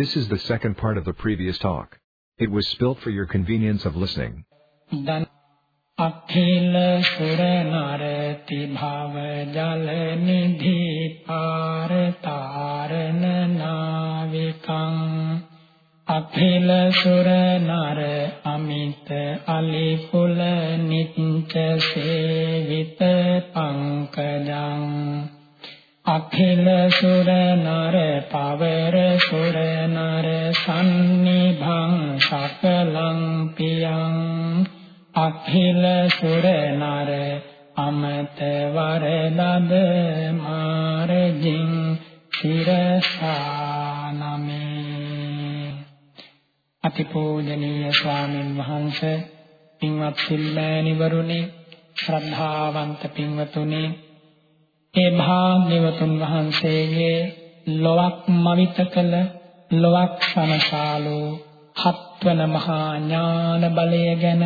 This is the second part of the previous talk. It was spilt for your convenience of listening. දන් අඛිල සුර නරති භව ජල නිධි පාර තාරණ නාවිකං අඛිල සුර නර අමිත අලිපුල නිච්ච සේවිත පංකජං අඛිල සුර නර පවර සුර නර සම්නිභං සකලං පියං අඛිල සුර නර අමත වරදද මාරජින් සිරසානමේ. අතිපූජනීය ස්වාමින් වහන්සේ පින්වත් සිල්මෑණිවරුනි ශ්‍රද්ධාවන්ත පින්වතුනි ඒ භාග්‍යවතුන් වහන්සේගේ ලොවක් මවිත කළ ලොවක් සමසාලෝ හත්වන මහා ඥාන බලය ගැන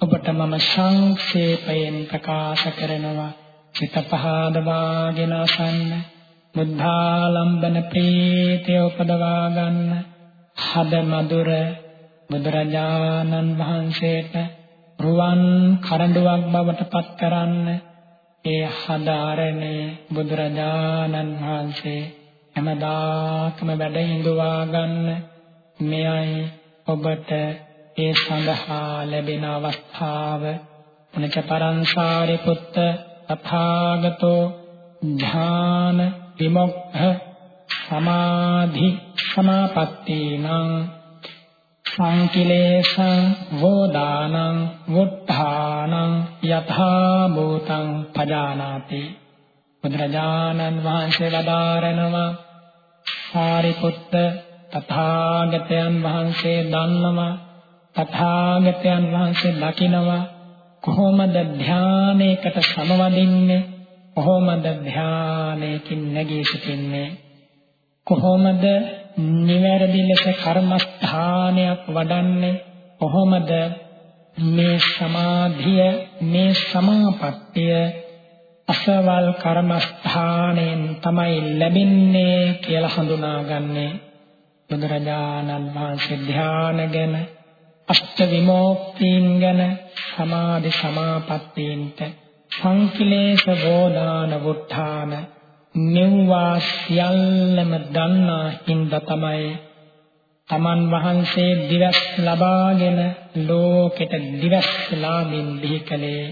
ඔබට මම සංක්ෂේපයෙන් ප්‍රකාශ කරනවා. චිත පහදවාගෙන අසන්න බුද්ධාලම්බන ප්‍රීතිය උපදවා ගන්න. හද මధుර බුදුරජාණන් වහන්සේට රුවන් කරඬුවක් බවට පත් කරන්න. ඒ හදාරණේ බුදුරජාණන් වහන්සේ හැමදාකම වැඩ හිඳුවා ගන්න. මෙයයි ඔබට ඒ සඳහා ලැබෙන අවස්ථාව. පුණජ පරංසාරි පුත්ත තථාගතෝ ඥාන විමුක්ඛ සමාධි සමාපත්තිනං සංකිලේශං වෝදානං වුත්ථානං යථා භූතං පජානාති. බුදුරජාණන් වහන්සේ වදාරනවා සාරිපුත්ත තථාගතයන් වහන්සේ දන්නවා තථාගතයන් වහන්සේ දකිනවා කොහොමද ධානයකට සමවදින්නේ? කොහොමද ධානයකින් නැගී සිටින්නේ? කොහොමද නිවැරදි ලෙස කර්මස්ථානයක් වඩන්නේ කොහොමද? මේ සමාධිය මේ සමාපත්තිය අසවල් කර්මස්ථානයෙන් තමයි ලැබෙන්නේ කියලා හඳුනාගන්නේ බුදුරජාණන් වහන්සේ ධ්‍යාන ගැන අෂ්ට විමුක්තියන් ගැන සමාධි සමාපත්තීන්ට සංකිලේශ බෝධාන වුත්ථාන මෙව්වා සියල්ලම දන්නා හින්දා තමයි තමන් වහන්සේ දිවස් ලබාගෙන ලෝකෙට දිවස් ලාමින් බිහිකලේ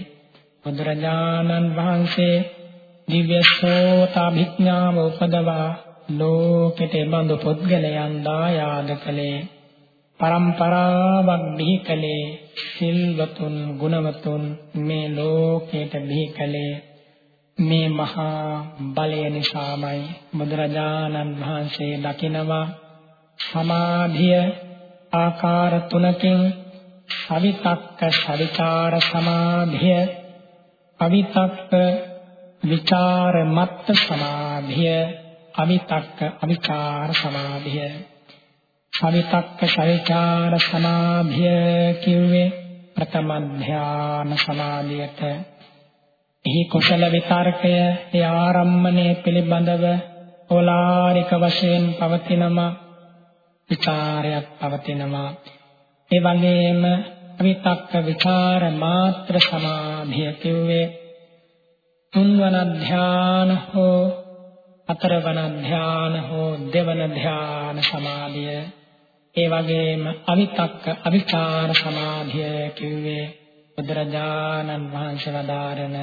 බුදුරජාණන් වහන්සේ දිව්‍ය සෝතාභිඥාව උපදවා ලෝකෙට බඳු පුද්ගලයන් දායාද කළේ. පරම්පරාවක් බිහිකලේ සිල්වතුන් ගුණවතුන් මේ ලෝකෙට බිහිකලේ මේ මහා බලය නිසාමයි බුදුරජාණන් වහන්සේ දකිනවා. සමාධිය ආකාර තුනකින් සවිතක්ක සවිචාර සමාධිය අවිතක්ක විචාර මත්ත සමාධිය අවිතක්ක අවිචාර සමාධිය. සවිතක්ක සවිචාර සමාධිය කිව්වේ ප්‍රථම ධ්‍යාන සමාධියට. එහි කුසල විතරකය ඒ ආරම්මණය පිළිබඳව ඕලාරික වශයෙන් පවතිනම විචාරයක් පවතිනවා. ඒ වගේම විතක්ක විචාර මාත්‍ර සමාධිය කිව්වේ තුන්වන ධ්‍යාන හෝ හතරවන ධ්‍යාන හෝ දෙවන ධ්‍යාන සමාධිය. ඒ වගේම අවිතක්ක අවිචාර සමාධිය කිව්වේ බුදුරජාණන් වහන්සේ වදාරන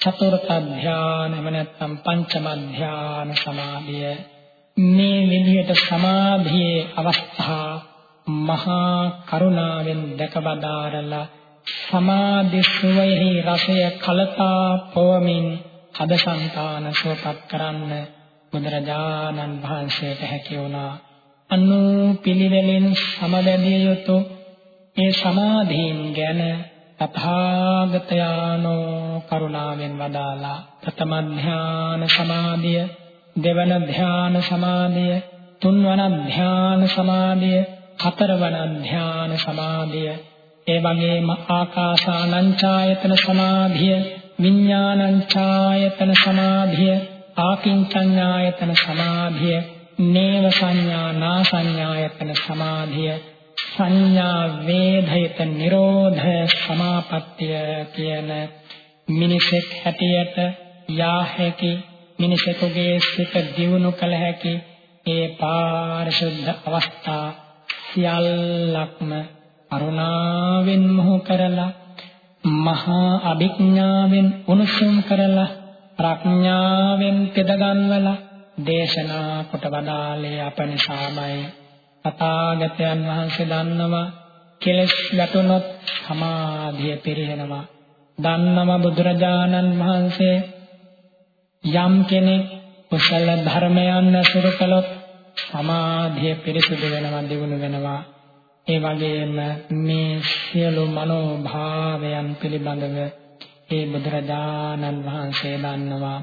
චතුර්ථ ධානයම නැත්නම් පංචම ධාන සමාධිය. මේ විදිහට සමාධියේ අවස්ථා මහා කරුණාවෙන් දැකබදාරලා සමාධි සුවයෙහි රසය කලතා පොවමින් හදසංතාන සෝපත් කරන්න බුදුරජාණන් වහන්සේට හැකි වුණා. අනු පිළිවෙලින් සමදැදිය යුතු ඒ සමාධීන් ගැන තථාගතයන්ෝ කරුණාවෙන් වදාලා ප්‍රථම ධාන සමාධිය දෙවන ධාන සමාධිය තුන්වන ධාන සමාධිය හතරවන ධාන සමාධිය ඒ වගේම ආකාසානංචායතන සමාධිය විඥානංචායතන සමාධිය ආකින්චඤ්ඤායතන සමාධිය නේව සංඥා නා සංඥායතන සමාධිය සංඥා වේධිත නිරෝධ සමාපත්තිය කියන මිනිසෙක් හැටියට යා හැකි මිනිසෙකුගේ සිත දියුණු කළ හැකි ඒ පාරිශුද්ධ අවස්ථා සියල්ලක්ම අරුණාවෙන් මොහු කරලා මහා අභිඥාවෙන් උණුසුම් කරලා ප්‍රඥාවෙන් තෙදගන්වලා දේශනා කොට වදාළේ අපනිසාමයි තථාගතයන් වහන්සේ දන්නවා කෙලස් වැටුනොත් සමාධිය පිරිනනවා දන්නම බුදුරජාණන් වහන්සේ යම් කෙනෙක් කුසල ධර්මයන් සුරු කළොත් සමාධිය පිරිසුදු වෙනවා දියුණු වෙනවා. ඒ වගේම මේ සියලු මනෝභාවයන් පිළිබඳව ඒ බුදුරජාණන් වහන්සේ දන්නවා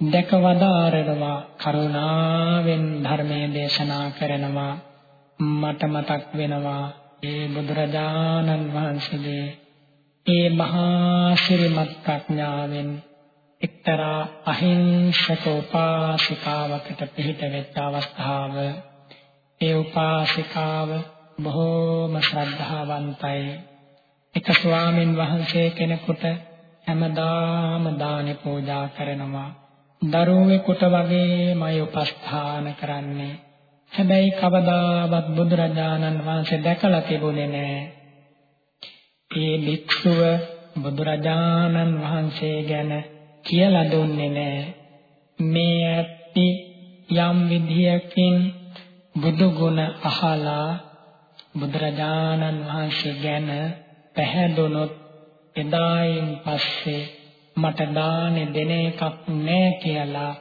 දැකවදාරනවා කරුණාවෙන් ධර්මයේ දේශනා කරනවා. මට මතක් වෙනවා ඒ බුදුරජාණන් වහන්සේගේ ඒ මහා ශිරමත් ප්‍රඥාවෙන් එක්තරා අහිංසක උපාසිකාවකට පිහිට වෙච්ච අවස්ථාව. ඒ උපාසිකාව බොහෝම ශ්‍රද්ධාවන්තයි. එක ස්වාමින් වහන්සේ කෙනෙකුට හැමදාම දානි පූජා කරනවා. දරුවෙකුට වගේමයි උපස්ථාන කරන්නේ. හැබැයි කවදාවත් බුදුරජාණන් වහන්සේ දැකලා තිබුණේ නැහැ ඒ භික්ෂුව බුදුරජාණන් වහන්සේ ගැන කියලා දුන්නේ නැහැ. මේ ඇත්ති යම් විදියකින් බුදු ගුණ අහලා බුදුරජාණන් වහන්සේ ගැන පැහැදුනොත් එදායින් පස්සේ මට දානේ දෙන එකක් නෑ කියලා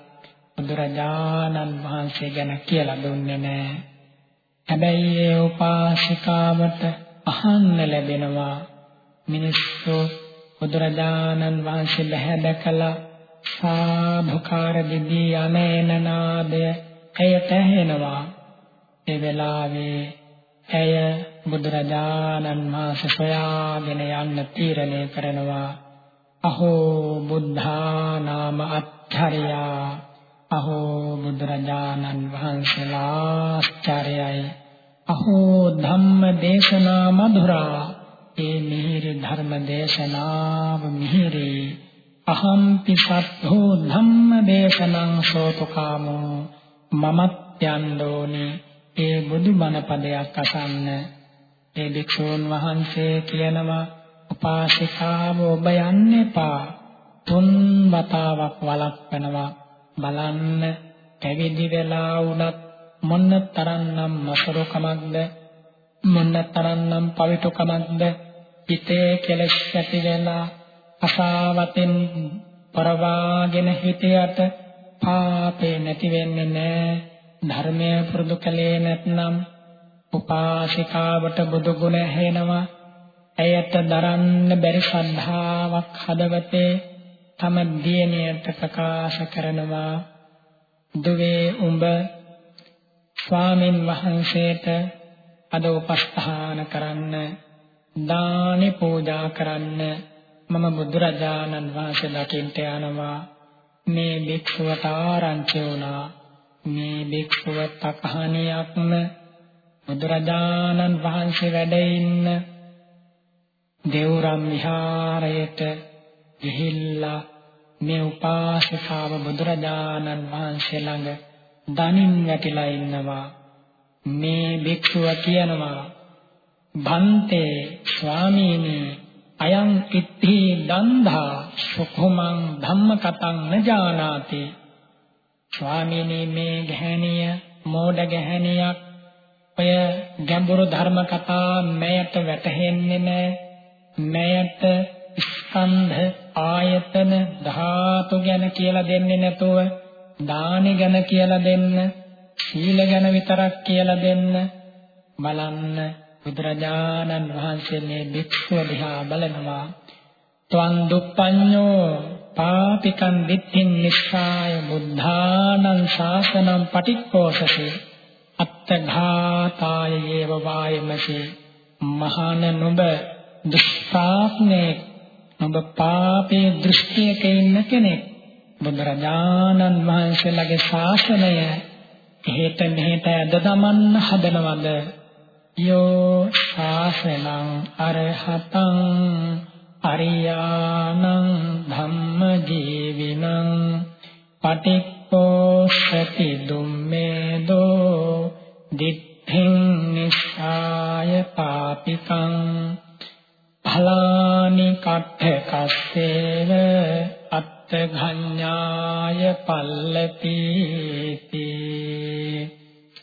බුදුරජාණන් වහන්සේ ගැන කියලා දුන්නේ නෑ. හැබැයි ඒ උපාසිකාවට අහන්න ලැබෙනවා. මිනිස්සු බුදුරජාණන් වහන්සේ බහැ දැකලා සාභකාර දිදී යමේන නාදය ඇයට ඇහෙනවා ඒ වෙලාවේ ඇය බුදුරජාණන් වහන්සේ සොයාගෙන යන්න තීරණය කරනවා. අහෝ බුද්ධා නාම අත්ථරියා අහෝ බුදුරජාණන් වහන්සේලා ආශ්චර්යයි අහෝ ධම්ම දේශනා මధుරා. ඒ මිහිරි ධර්ම දේශනාව මිහිරි. අහම්පි සත්ථෝ ධම්ම දේශනං සෝතකාමෝ. මමත් යන්නෝනි ඒ බුදුබණ පදයක් අසන්න. ඒ භික්ෂූන් වහන්සේ කියනවා උපාසිකාව ඔබ යන්න එපා. තුන් වතාවක් වළක්වනවා. බලන්න පැවිදි වෙලා වුණත් මොන්න තරම්නම් මසරුකමක්ද? මොන්න තරම්නම් පවිතුකමක්ද? හිතේ කෙලෙස් ඇති වෙලා අසාවතෙන් පරවාගෙන හිතයට පාපේ නැති වෙන්නේ නැහැ ධර්මය පුරුදු කලේ නැත්නම් උපාසිකාවට බුදු ගුණ ඇහෙනවා. ඇයට දරන්න බැරි ශ්‍රද්ධාවක් හදවතේ තම දියණියට ප්‍රකාශ කරනවා. දුවේ උඹ ස්වාමින් වහන්සේට අද උපස්ථාන කරන්න දානි පූජා කරන්න. මම බුදුරජාණන් වහන්සේ දකින්ට යනවා. මේ භික්ෂුවට ආරංචි වුණා. මේ භික්ෂුව තකහණියක්ම බුදුරජාණන් වහන්සේ වැඩ ඉන්න දේවරම් විහාරයට ගිහිල්ලා මේ උපාසිකාව බුදුරජාණන් වහන්සේ ළඟ දනින් වැටිලා ඉන්නවා. මේ භික්ෂුව කියනවා භන්තේ ස්වාමීනි අයං ඉත්ති දන්ධා සුඛමං ධම්මකතං නජානාති ස්වාමීනි මේ ගැහණිය මෝඩ ගැහණියක් ඔය ගැඹුරු ධර්ම කතා මෑයට වැටහෙන්නේ නැහැ මෑයට ස්කන්ධ ආයතන ධාතු ගැන කියලා දෙන්නේ නැතුව දානි ගැන කියලා දෙන්න සීල ගැන විතරක් කියලා දෙන්න බලන්න බුදුරජාණන් වහන්සේ මේ භික්ෂුව දිහා බලනවා. ත්වං දුප්පඤ්ඤෝ පාපිකං දිට්ඨින් නිස්සාය බුද්ධානං ශාසනං පටික්කෝසසේ අත්තඝාතාය යේව වායමසේ. මහාන නුඹ දුෂ්පාප්නේ නුඹ පාපේ දෘෂ්ටියක ඉන්න කෙනෙක්. බුදුරජාණන් වහන්සේලාගේ ශාසනය එහෙට මෙහෙට ඇද දමන්න හදනවද? යෝ ශාසනං අරහතං අරියානං ධම්ම ජීවිනං පටික්කෝසති දුම්මේදෝ දිත්තං නිස්සාය පාපිකං ඵලානි කට්ඨ කස්සේව අත්තඝඤ්ඤාය පල්ලපීති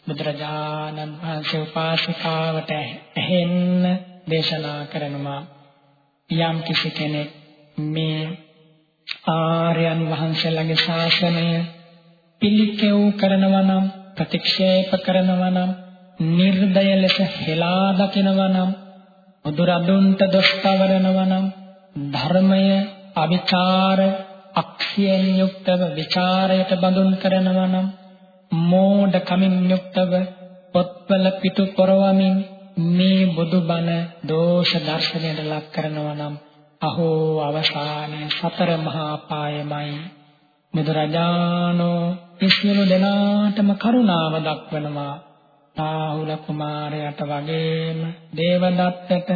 බුදුරජාණන් වහන්සේ උපාසිකාවට ඇහෙන්න දේශනා කරනවා. යම් කිසි කෙනෙක් මේ ආර්යයන් වහන්සේලාගේ ශාසනය පිළිකෙව් කරනවා නම් ප්‍රතික්ෂේප කරනවා නම් නිර්දය ලෙස හෙලා දකිනවා නම් බුදුරදුන්ට දොස් පවරනවා නම් ධර්මය අවිචාර අක්ෂයෙන් යුක්තව ਵਿਚාරයට බඳුන් කරනවා නම් මෝඩ කමින් යුක්තව පොත්වල පිටු පොරවමින් මේ බුදුබණ දෝෂ දර්ශනයට ලක් කරනවා නම් අහෝ අවසානයේ සතර මහා පායමයි. බුදුරජාණෝ ඉස්මිනු දෙනාටම කරුණාව දක්වනවා. රාහුල කුමාරයාට වගේම දේවදත්තට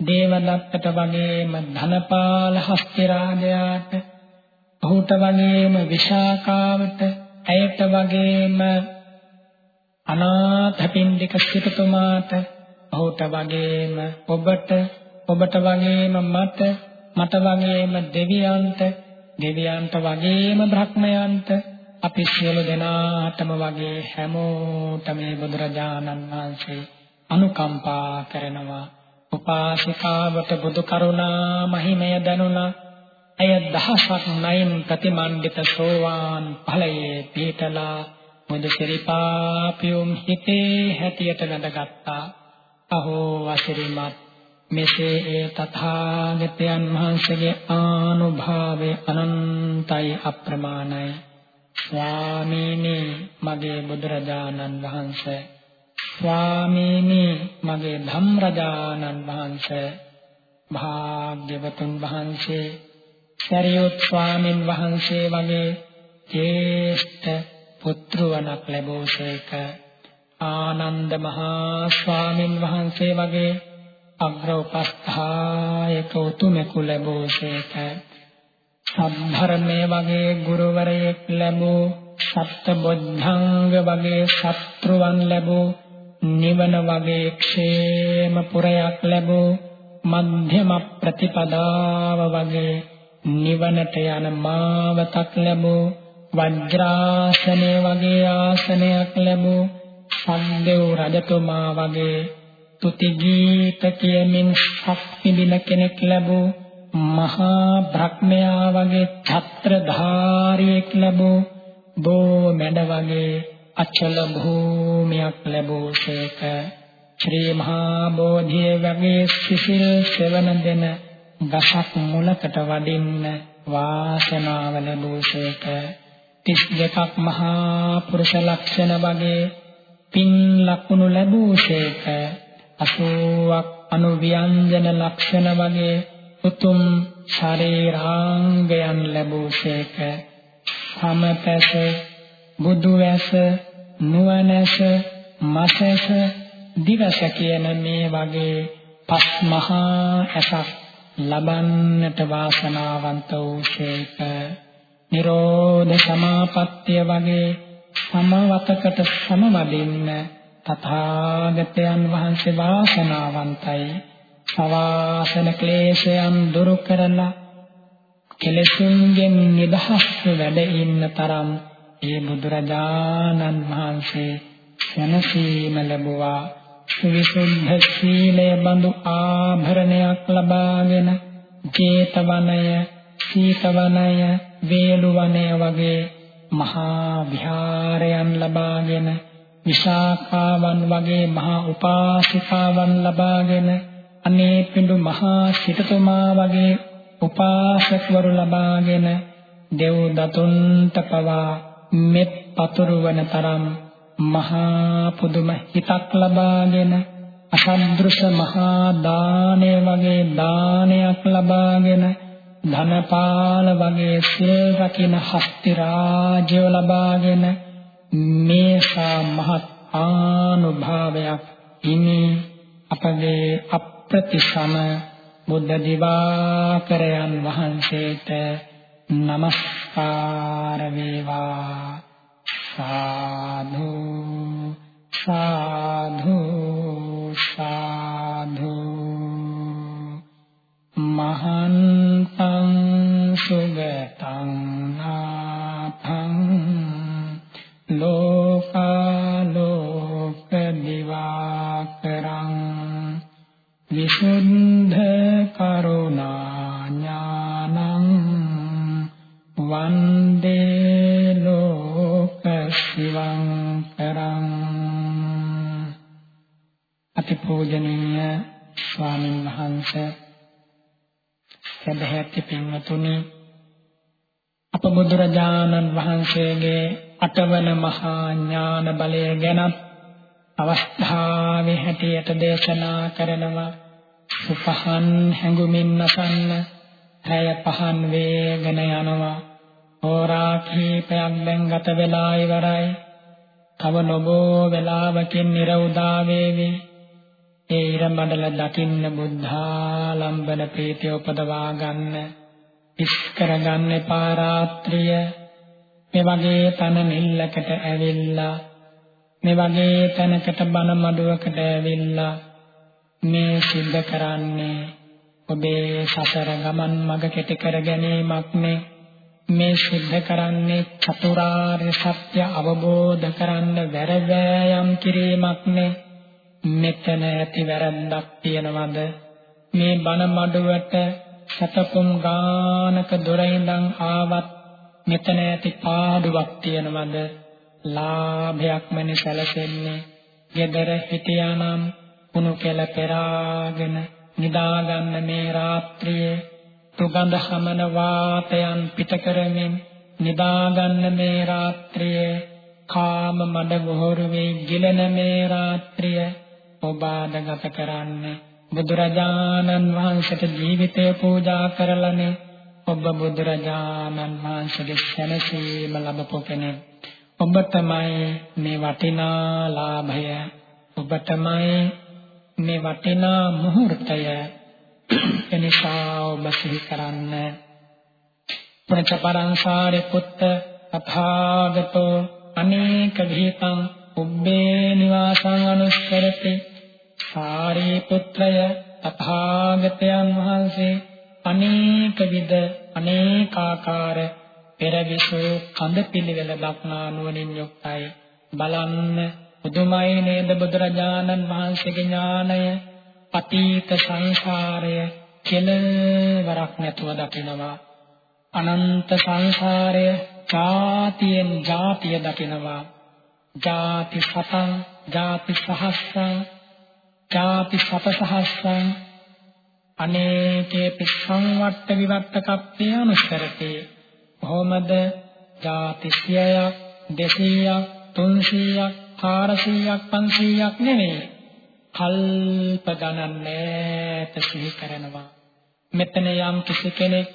දේවදත්තට වගේම ධනපාල හස්තිරාජයාට ඔහුට වගේම විශාකාවට ඇයට වගේම අනාථපිණ්ඩික සිටුතුමාට ඔහුට වගේම ඔබට ඔබට වගේම මට මට වගේම දෙවියන්ට දෙවියන්ට වගේම බ්‍රහ්මයන්ට අපි සියලු දෙනාටම වගේ හැමෝටම මේ බුදුරජාණන් වහන්සේ අනුකම්පා කරනවා. උපාසිකාවට බුදු කරුණා මහිමය දනුණා. එය දහසක් නයින් ප්‍රතිමන්විත සෝවාන් ඵලයේ පිටලා මුද සිරිපාපියුම් හිතේ හැටියට වැඳගත්තා. අහෝ අසිරිමත් මෙසේ ඒ තථාගතයන් වහන්සේගේ ආනුභාවය අනන්තයි අප්‍රමාණයි. ස්වාමීනි මගේ බුදුරජාණන් වහන්සේ. ස්වාමීනි මගේ ධම්රජාණන් වහන්සේ. භාග්‍යවතුන් වහන්සේ සරියුත් ස්වාමින් වහන්සේ වගේ ජේෂ්ඨ පුත්‍රවණක් ලැබෝසේක ආනන්ද මහා ස්වාමින් වහන්සේ වගේ අග්‍ර උපස්ථායක උතුමෙකු ලැබෝසේක සම්ධර්මයේ වගේ ගුරුවරයෙක් ලැබූ සත්බොද්ධංග වගේ ශත්‍රුවන් ලැබූ නිවන වගේ ക്ഷേම පුරයක් ලැබූ මධ්‍යම ප්‍රතිපදාව වගේ නිවනට යන මාවතක් ලැබූ වජ්‍රාසනය වගේ ආසනයක් ලැබූ සම්දෙව් රජතුමා වගේ තුති ගීත කියමින් ශක්තිදින කෙනෙක් ලැබූ මහා බ්‍රහ්මයා වගේ ඡත්‍රධාරියෙක් ලැබූ බෝ මැඩ වගේ අචල භූමියක් ලැබූසේක ශ්‍රී මහා බෝධිය වගේ සිසිල් සෙවන දෙන ගසක් මුලකට වඩින්න වාසනාව ලැබූසේක 32ක් මහා පුරුෂ ලක්ෂණ වගේ පින් ලකුණු ලැබූසේක 80ක් අනුව්‍යංජන ලක්ෂණ වගේ උතුම් ශරීරාංගයන් ලැබූසේක සමපැස බුදුවැස නුවණැස මසැස දිවස කියන මේ වගේ පස් මහා ඇසක් ලබන්නට වාසනාවන්ත වූසේක නිරෝධ සමාපත්තිය වගේ සමවතකට සමවදින්න තථාගතයන් වහන්සේ වාසනාවන්තයි. සවාසන ක්ලේශයන් දුරු කරලා කෙලෙසුන්ගෙන් නිදහස් වැඩ ඉන්න තරම් ඒ බුදුරජාණන් වහන්සේ සනසීම ලැබුවා. විසුද්ධ සීලය බඳු ආභරණයක් ලබාගෙන ජේතවනය සීතවනය වේලුවනය වගේ මහා විහාරයන් ලබාගෙන විශාඛාවන් වගේ මහා උපාසිකාවන් ලබාගෙන අනේ පිඬු මහා සිටුතුමා වගේ උපාසකවරු ලබාගෙන දෙව් දතුන්ට පවා මෙත් පතුරවන තරම් මහා පුදුම හිතක් ලබාගෙන අසද්දෘශ මහා දානය වගේ දානයක් ලබාගෙන ධනපාල වගේ සිල් රකින්න හස්ති රාජ්‍යව ලබාගෙන මේසා මහත් ආනුභාවයක් හිමි අපගේ අප්‍රතිසම බුද්ධ දිවාකරයන් වහන්සේට නමස්කාර වේවා. සාධු සාධු සාධු මහන්තං සුගතං නාථං ලෝකාලෝක දිවාකරං විසුද්ධ කරුණා ඥානං වන්දේ ලෝක සිවං කරං අතිපූජනීය ස්වාමීන් වහන්සේ සදහැති පින්වතුනි අප බුදුරජාණන් වහන්සේගේ අටවන මහා ඥාන බලය ගැනත් අවස්ථාවේ හැටියට දේශනා කරනවා. සුපහන් හැඟුමින් නසන්න හැය පහන් වේගෙන යනවා. හෝරා කීපයක් දැන් ගත වෙලා ඉවරයි. තව නොබෝ වෙලාවකින් නිරවුදා වේවි. ඒ ඉර මඩල දකින්න බුද්ධාලම්බන ප්‍රීතිය උපදවා ගන්න. ඉස් කරගන්න එපා රාත්‍රිය. මේ වගේ තන නිල්ලකට ඇවිල්ලා මේ වගේ තැනකට බන මඩුවකට ඇවිල්ලා මේ සිද්ධ කරන්නේ ඔබේ සසර ගමන් මඟ කෙටි කර ගැනීමක් නේ. මේ සිද්ධ කරන්නේ චතුරාර්ය සත්‍ය අවබෝධ කරන්න වැරදෑයම් කිරීමක් නේ. මෙතන ඇති වැරද්දක් තියනවද? මේ බන මඩුවට සතපුම් ගානක දොර ඉඳන් ආවත් මෙතන ඇති පාඩුවක් තියනවද? ලාභයක්මනේ සැලසෙන්නේ. gedara හිටියානම් කුණු කෙල පෙරාගෙන නිදාගන්න මේ රාත්‍රියේ සුගඳ හමන වාතයන් පිට කරමින් නිදාගන්න මේ රාත්‍රියේ කාම මඩ ගොහරුවේ ගිලන මේ රාත්‍රිය ඔබ ආදගත කරන්නේ බුදුරජාණන් වහන්සේට ජීවිතය පූජා කරලානේ ඔබ බුදුරජාණන් වහන්සේගේ සැනසීම ලැබපු කෙනෙක්. ඔබ තමයි මේ වටිනා ලාභය. ඔබ තමයි මේ වටිනා මුහුර්තය එනිසා ඔබ සිහි කරන්න. පුණ්‍යපරංසාරේ පුත්ත තථාගතෝ අනේක විහිතං උබ්බේ නිවාසං අනුස්සරති. සාරී පුත්‍රය තථාගතයන් වහන්සේ අනේක විද අනේකාකාර පෙරවිසු කඳ පිළිවෙල දක්නා නුවණින් යුක්තයි. බලන්න බුදුමයි නේද බුදුරජාණන් වහන්සේගේ ඥානය? අතීත සංසාරය කෙලවරක් නැතුව දකිනවා. අනන්ත සංසාරය ජාතියෙන් ජාතිය දකිනවා. ජාති සතං ජාති සහස්සං ජාති සතසහස්සං අනේකේ පිස්සංවට්ට විවට්ටකප්පේ අනුස්සරතේ කොහොමද? ජාති 100ක් 200ක් 300ක් 400ක් 500ක් නෙවෙයි කල්ප ගණන් නැත සිහි කරනවා. මෙතන යම් කිසි කෙනෙක්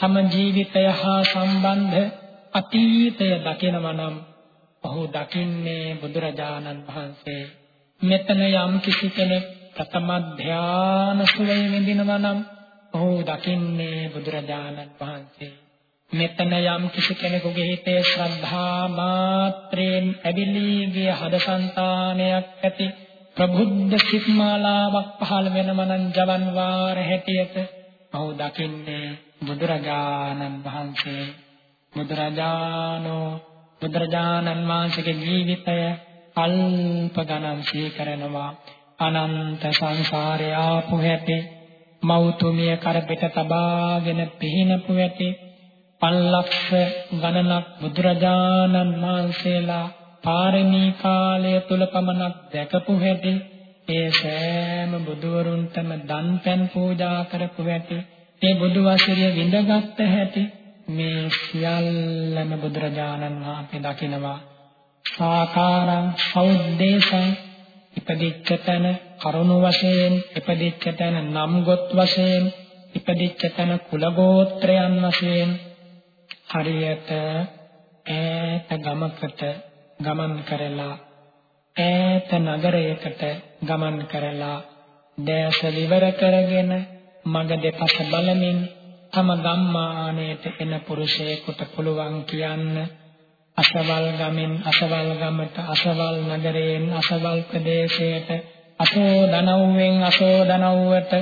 තම ජීවිතය හා සම්බන්ධ අතීතය දකිනවා නම් ඔහු දකින්නේ බුදුරජාණන් වහන්සේ. මෙතන යම් කිසි කෙනෙක් ප්‍රථම ධාන සුවය විඳිනවා නම් ඔහු දකින්නේ බුදුරජාණන් වහන්සේ. මෙතන යම් කිසි කෙනෙකුගේ හිතේ ශ්‍රද්ධා මාත්‍රයෙන් ඇවිලී ගිය හදසංතානයක් ඇති ප්‍රබුද්ධ සිත්මාලාවක් පහළ වෙනම නම් ජවන් වාර හැටියට ඔහු දකින්නේ බුදුරජාණන් වහන්සේ. බුදුරජාණෝ බුදුරජාණන් වහන්සේගේ ජීවිතය අල්ප ගණන් සීකරනවා. අනන්ත සංසාරය ආපු හැටි මෞතුමිය කරපිට තබාගෙන පිහිනපු හැටි පල්ලක්ෂ ගණනක් බුදුරජාණන් වහන්සේලා පාරමී කාලය තුල පමණක් දැකපු හැටි ඒ සෑම බුදුවරුන්ටම දන් පෙන් පූජා කරපු හැටි ඒ බුදු වසරිය විඳගත් හැටි මේ සියල්ලම බුදුරජාණන් වහන්සේ දකිනවා. සාකාරං සෞද්දේශං ඉපදිච්ච තැන කරුණු වශයෙන් ඉපදිච්ච තැන නම් ගොත් වශයෙන් ඉපදිච්ච තැන කුල ගෝත්‍රයන් වශයෙන් හරියට ඈත ගමකට ගමන් කරලා ඈත නගරයකට ගමන් කරලා දැස විවර කරගෙන මග දෙපස බලමින් තම ගම්මානයට එන පුරුෂයෙකුට පුළුවන් කියන්න. අසවල් ගමෙන් අසවල් ගමට අසවල් නගරයෙන් අසවල් ප්‍රදේශයට අසෝ දනව්වෙන් අසෝ දනව්වට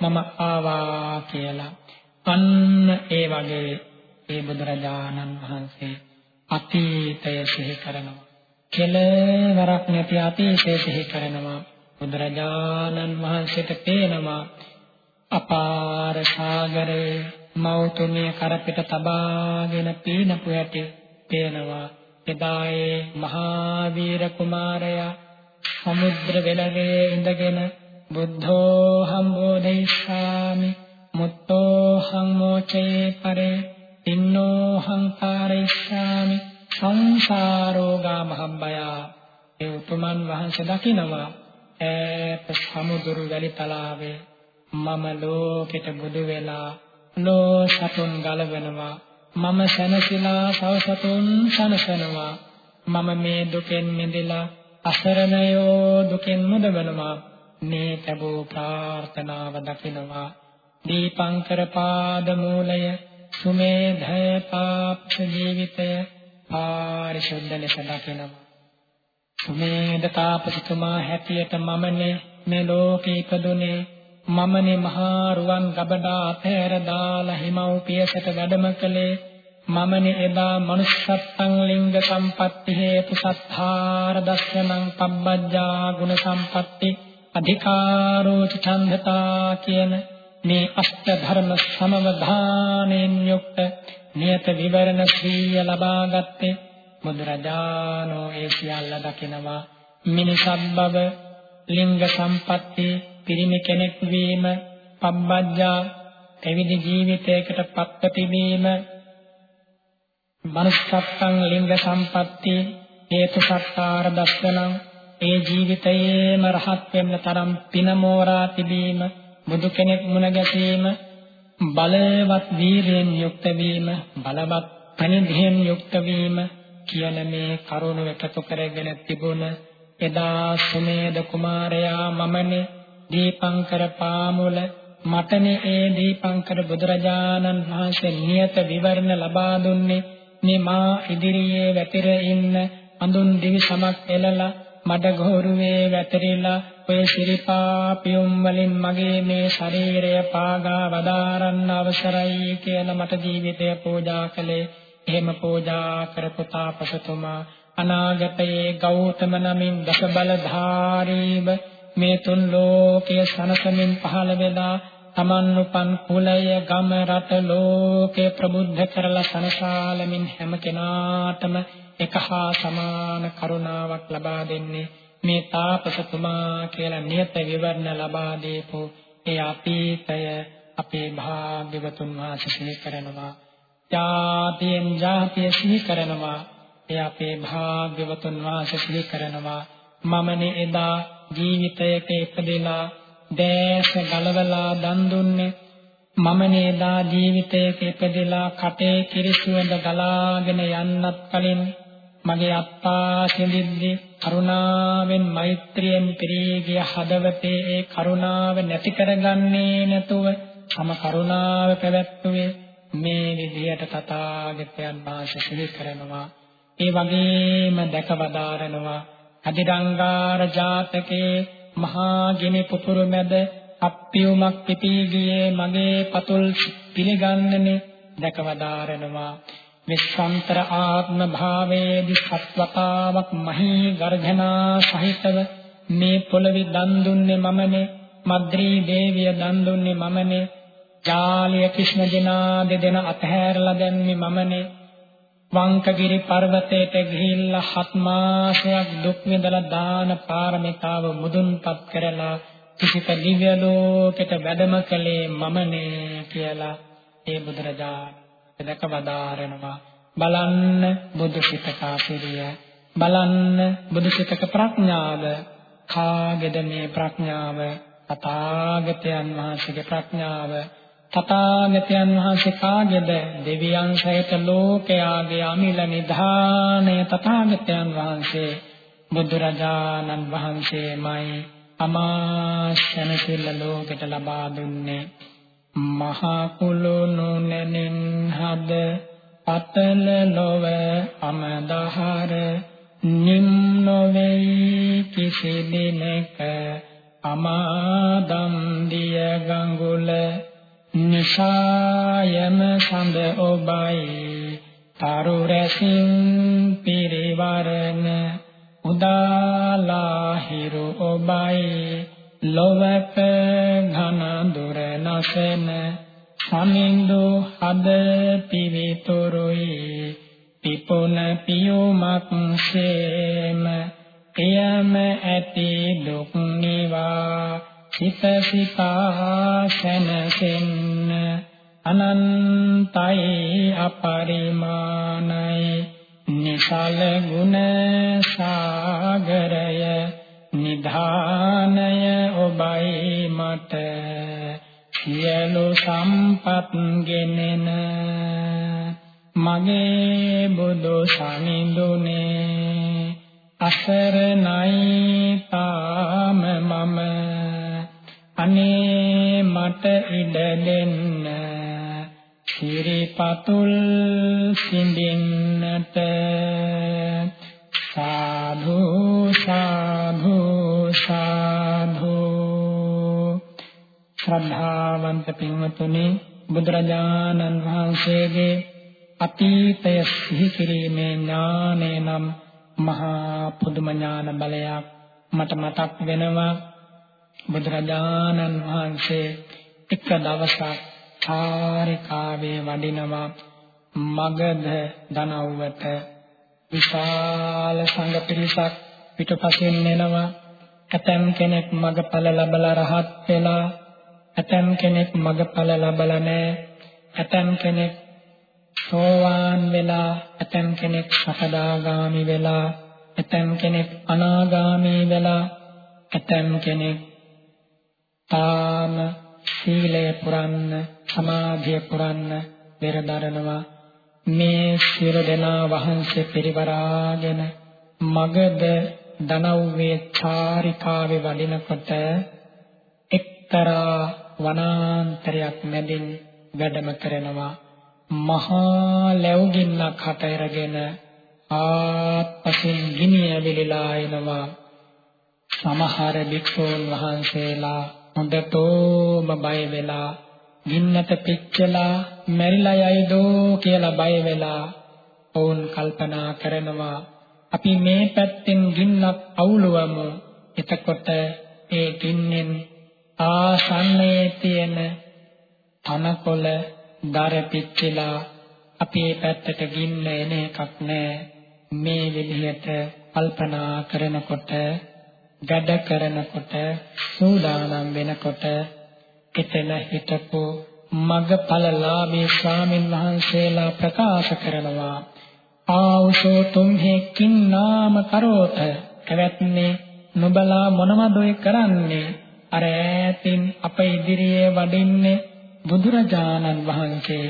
මම ආවා කියලා. අන්න ඒ වගේ ඒ බුදුරජාණන් වහන්සේ අතීතය සිහි කරනවා. කෙලවරක් නැති අතීතය සිහි කරනවා. බුදුරජාණන් වහන්සේට පේනවා අපාර සාගරේ මෞතුමිය කරපිට තබාගෙන පීනපු ඇති පේනවා. එදායේ මහා වීර කුමාරයා සමුද්‍ර වෙලගේ ඉඳගෙන බුද්ධෝ හම්බෝධිස්සාමි. මුත්තෝ හම්මෝචේ පරේ තින්නෝ හංකාරයිස්සාමි සංසාරෝගා මහබ්බය ඒ උතුමන් වහන්සේ දකිනවා. ඈත සමුදුරු වැලි තලාවේ මම ලෝකෙට බුදු වෙලා ලෝ සතුන් ගලවනවා. මම සැනසීලා සවසතුන් සනසනවා. මම මේ දුකෙන් මිදලා අසරණයෝ දුකෙන් මුදවනවා. මේ ලැබූ ප්‍රාර්ථනාව දකිනවා. දීපංකර පාද මූලය සුමේධය තාප්ස ජීවිතය පාරිශුද්ධ ලෙස දකිනවා. සුමේධ තාපසතුමා හැටියට මමනේ මේ ලෝකේ ඉපදුනේ. මමනේ මහා රුවන් ගබඩා අතහැර දාලා හිමව්පියසට වැඩම කළේ. මමනේ එදා manussත්තං ලිංග සම්පatti හේතු සත්තාර දස්සනං පබ්බජ්ජා ගුණ සම්පatti අධිකාරෝ ඡන්දතා කියන මේ අෂ්ට ධර්ම සමවධානයෙන් යුක්ත නියත විවරණ ශ්‍රීය ලබාගත්තේ බුදුරජාණෝ ඒ සියල්ල දකිනවා. මිනිසබ්බව ලිංග සම්පatti පිරිමි කෙනෙක් වීම පබ්බජ්ජා එවිදි ජීවිතයකට පත්ව තිබීම මනුස්සත්තං ලිංග සම්පatti හේතු සත්තාර දස්සනං ඒ ජීවිතයේම රහත් වෙන්න තරම් පින මෝරා තිබීම බුදු කෙනෙක් මුණ ගැසීම බලවත් වීර්යෙන් යුක්ත වීම බලවත් පණිවිඩයෙන් යුක්ත වීම කියන මේ කරුණ එකතු කරගෙන තිබුණ එදා සුමේද කුමාරයා මමනේ දීපංකර පාමුල මටනේ ඒ දීපංකර බුදුරජාණන් වහන්සේ නියත විවරණ ලබා දුන්නේ මේ මා ඉදිරියේ වැතිර ඉන්න අඳුන් දිවි සමක් එලලා මඩ ගෝරුවේ වැතිරිලා ඔය සිරිපා පියුම් වලින් මගේ මේ ශරීරය පාගා වදාරන්න අවසරයි කියලා මට ජීවිතය පූජා කළේ. එහෙම පූජා කරපු තාපසතුමා අනාගතයේ ගෞතම නමින් දස බලධාරීව මේ තුන් ලෝකයේ සනසමින් පහළ වෙලා තමන් උපන් කුලය ගම රට ලෝකේ ප්‍රබුද්ධ කරලා සනසාලමින් හැම කෙනාටම එක හා සමාන කරුණාවක් ලබා දෙන්නේ මේ තාපසතුමා කියලා නියත විවරණ ලබා දීපු ඒ අතීතය අපේ භාග්‍යවතුන් වහන්සේ සිහි කරනවා. ජාතියෙන් ජාතිය සිහි කරනවා. ඒ අපේ භාග්‍යවතුන් වහන්සේ සිහි කරනවා. මමනේ එදා ජීවිතයක ඉපදෙලා දැස ගලවලා දන් දුන්නේ මම නේදා ජීවිතයක ඉපදෙලා කටේ කිරිසුවඳ ගලාගෙන යන්නත් කලින් මගේ අත්තා සිඳිද්දී කරුණාවෙන් මෛත්‍රියෙන් පිරී ගිය හදවතේ ඒ කරුණාව නැති කරගන්නේ නැතුව සම කරුණාව පැවැත්වුවේ මේ විදියට තථාගතයන් වහන්සේ සිහි කරනවා. ඒ වගේම දැකවදාරනවා අදිරංගාර ජාතකේ මහා ගිනි පුපුරු මැද අප්පියුමක් පිපී ගියේ මගේ පතුල් පිළිගන්නනේ දැකවදාරනවා විස්සන්තර ආත්ම භාවයේදි සත්වතාවක් මහී ගර්ධනා සහිතව මේ පොළවි දන් දුන්නේ මමනේ මද්රී දේවිය දන් දුන්නේ මමනේ ජාලිය කිෂ්ණ දිනා දෙදෙන අතහැරලා දැම්මේ මමනේ. වංකගිරි පර්වතයට ගිහිල්ලා හත් මාසයක් දුක් විඳලා දාන පාරමිතාව මුදුන්පත් කරලා කිසිත දිව්‍ය ලෝකෙට වැඩම කළේ මමනේ කියලා ඒ බුදුරජාණන් දැක වදාරනවා. බලන්න බුදුසිතක ආසිරිය බලන්න බුදුසිතක ප්‍රඥාව. කාගේද මේ ප්‍රඥාව? තථාගතයන් වහන්සේගේ ප්‍රඥාව. තථාගතයන් වහන්සේ කාගේද? දෙවියන් සහිත ලෝකයාගේ අමිල නිධානය තථාගතයන් වහන්සේ. බුදුරජාණන් වහන්සේමයි අමාශන සිල්ල ලෝකෙට ලබා දුන්නේ. මහා කුලුණු නැනින් හද පතල ලොව අමදහර නිම් නොවේ කිසි දිනක අමාදම් දිය ගඟුල නිසායම සඳ ඔබයි තරු රැසින් පිරිවරන උදාලා හිරු ඔබයි ලොවක ඝන දුර නැසෙන සමින්දු හද පිවිතුරුයි. පිපුන පියුමක් සේම එයම ඇති දුක් නිවා. සිත සිතා සැනසෙන්න අනන්තයි අපරිමාණයි. නිසල ගුණ සාගරය නිධානය ඔබයි මට. සියලු සම්පත් ගෙනෙන. මගේ බුදු සමිඳුනේ. අසරණයි තාම මම. අනේ මට ඉඩ දෙන්න. සිරිපතුල් සිඳින්නට. සාධු සාධු සාධු ශ්‍රද්ධාවන්ත පින්වතුනි බුදුරජාණන් වහන්සේගේ අතීතය සිහි කිරීමේ ඥානය නම් මහා පුදුම ඥාන බලයක් මට මතක් වෙනවා බුදුරජාණන් වහන්සේ එක දවසක් චාරිකාවේ වඩිනවා මගධ දනව්වට විශාල සංඝ පිරිසක් පිටපසින් එනවා. ඇතම් කෙනෙක් මගඵල ලබලා රහත් වෙලා ඇතම් කෙනෙක් මගඵල ලබලා නැහැ. ඇතම් කෙනෙක් සෝවාන් වෙලා ඇතම් කෙනෙක් සකදාගාමි වෙලා ඇතම් කෙනෙක් අනාගාමි වෙලා ඇතම් කෙනෙක් තාම සීලය පුරන්න සමාධිය පුරන්න පෙරදරනවා මේ සිර දෙනා වහන්සේ පිරිවරාගෙන මගද දනව්වේ චාරිකාවේ වඩිනකොට එක්තරා වනාන්තරයක් මැදින් වැඩම කරනවා. මහා ලැබුගින්නක් හට අරගෙන ආත්පසින් ගිනි ඇවිලලා එනවා. සමහර භික්ෂූන් වහන්සේලා හොඳටම බය වෙලා ගින්නට පිච්චලා මැරිලා යයිදෝ කියලා බය වෙලා ඔවුන් කල්පනා කරනවා අපි මේ පැත්තෙන් ගින්නක් අවුලවමු. එතකොට ඒ ගින්නෙන් ආසන්නයේ තියෙන තනකොළ දර පිච්චිලා අපේ පැත්තට ගින්න එන එකක් නෑ. මේ විදිහට කල්පනා කරනකොට වැඩ කරනකොට සූදානම් වෙනකොට එතන හිටපු මගපලලාභී ස්වාමින් වහන්සේලා ප්‍රකාශ කරනවා. ආවුසෝ තුම්හි කින්නාම කරෝත. එවත්නේ නුඹලා මොනවද ඔය කරන්නේ? අර ඈතින් අප ඉදිරියේ වඩින්නේ බුදුරජාණන් වහන්සේ.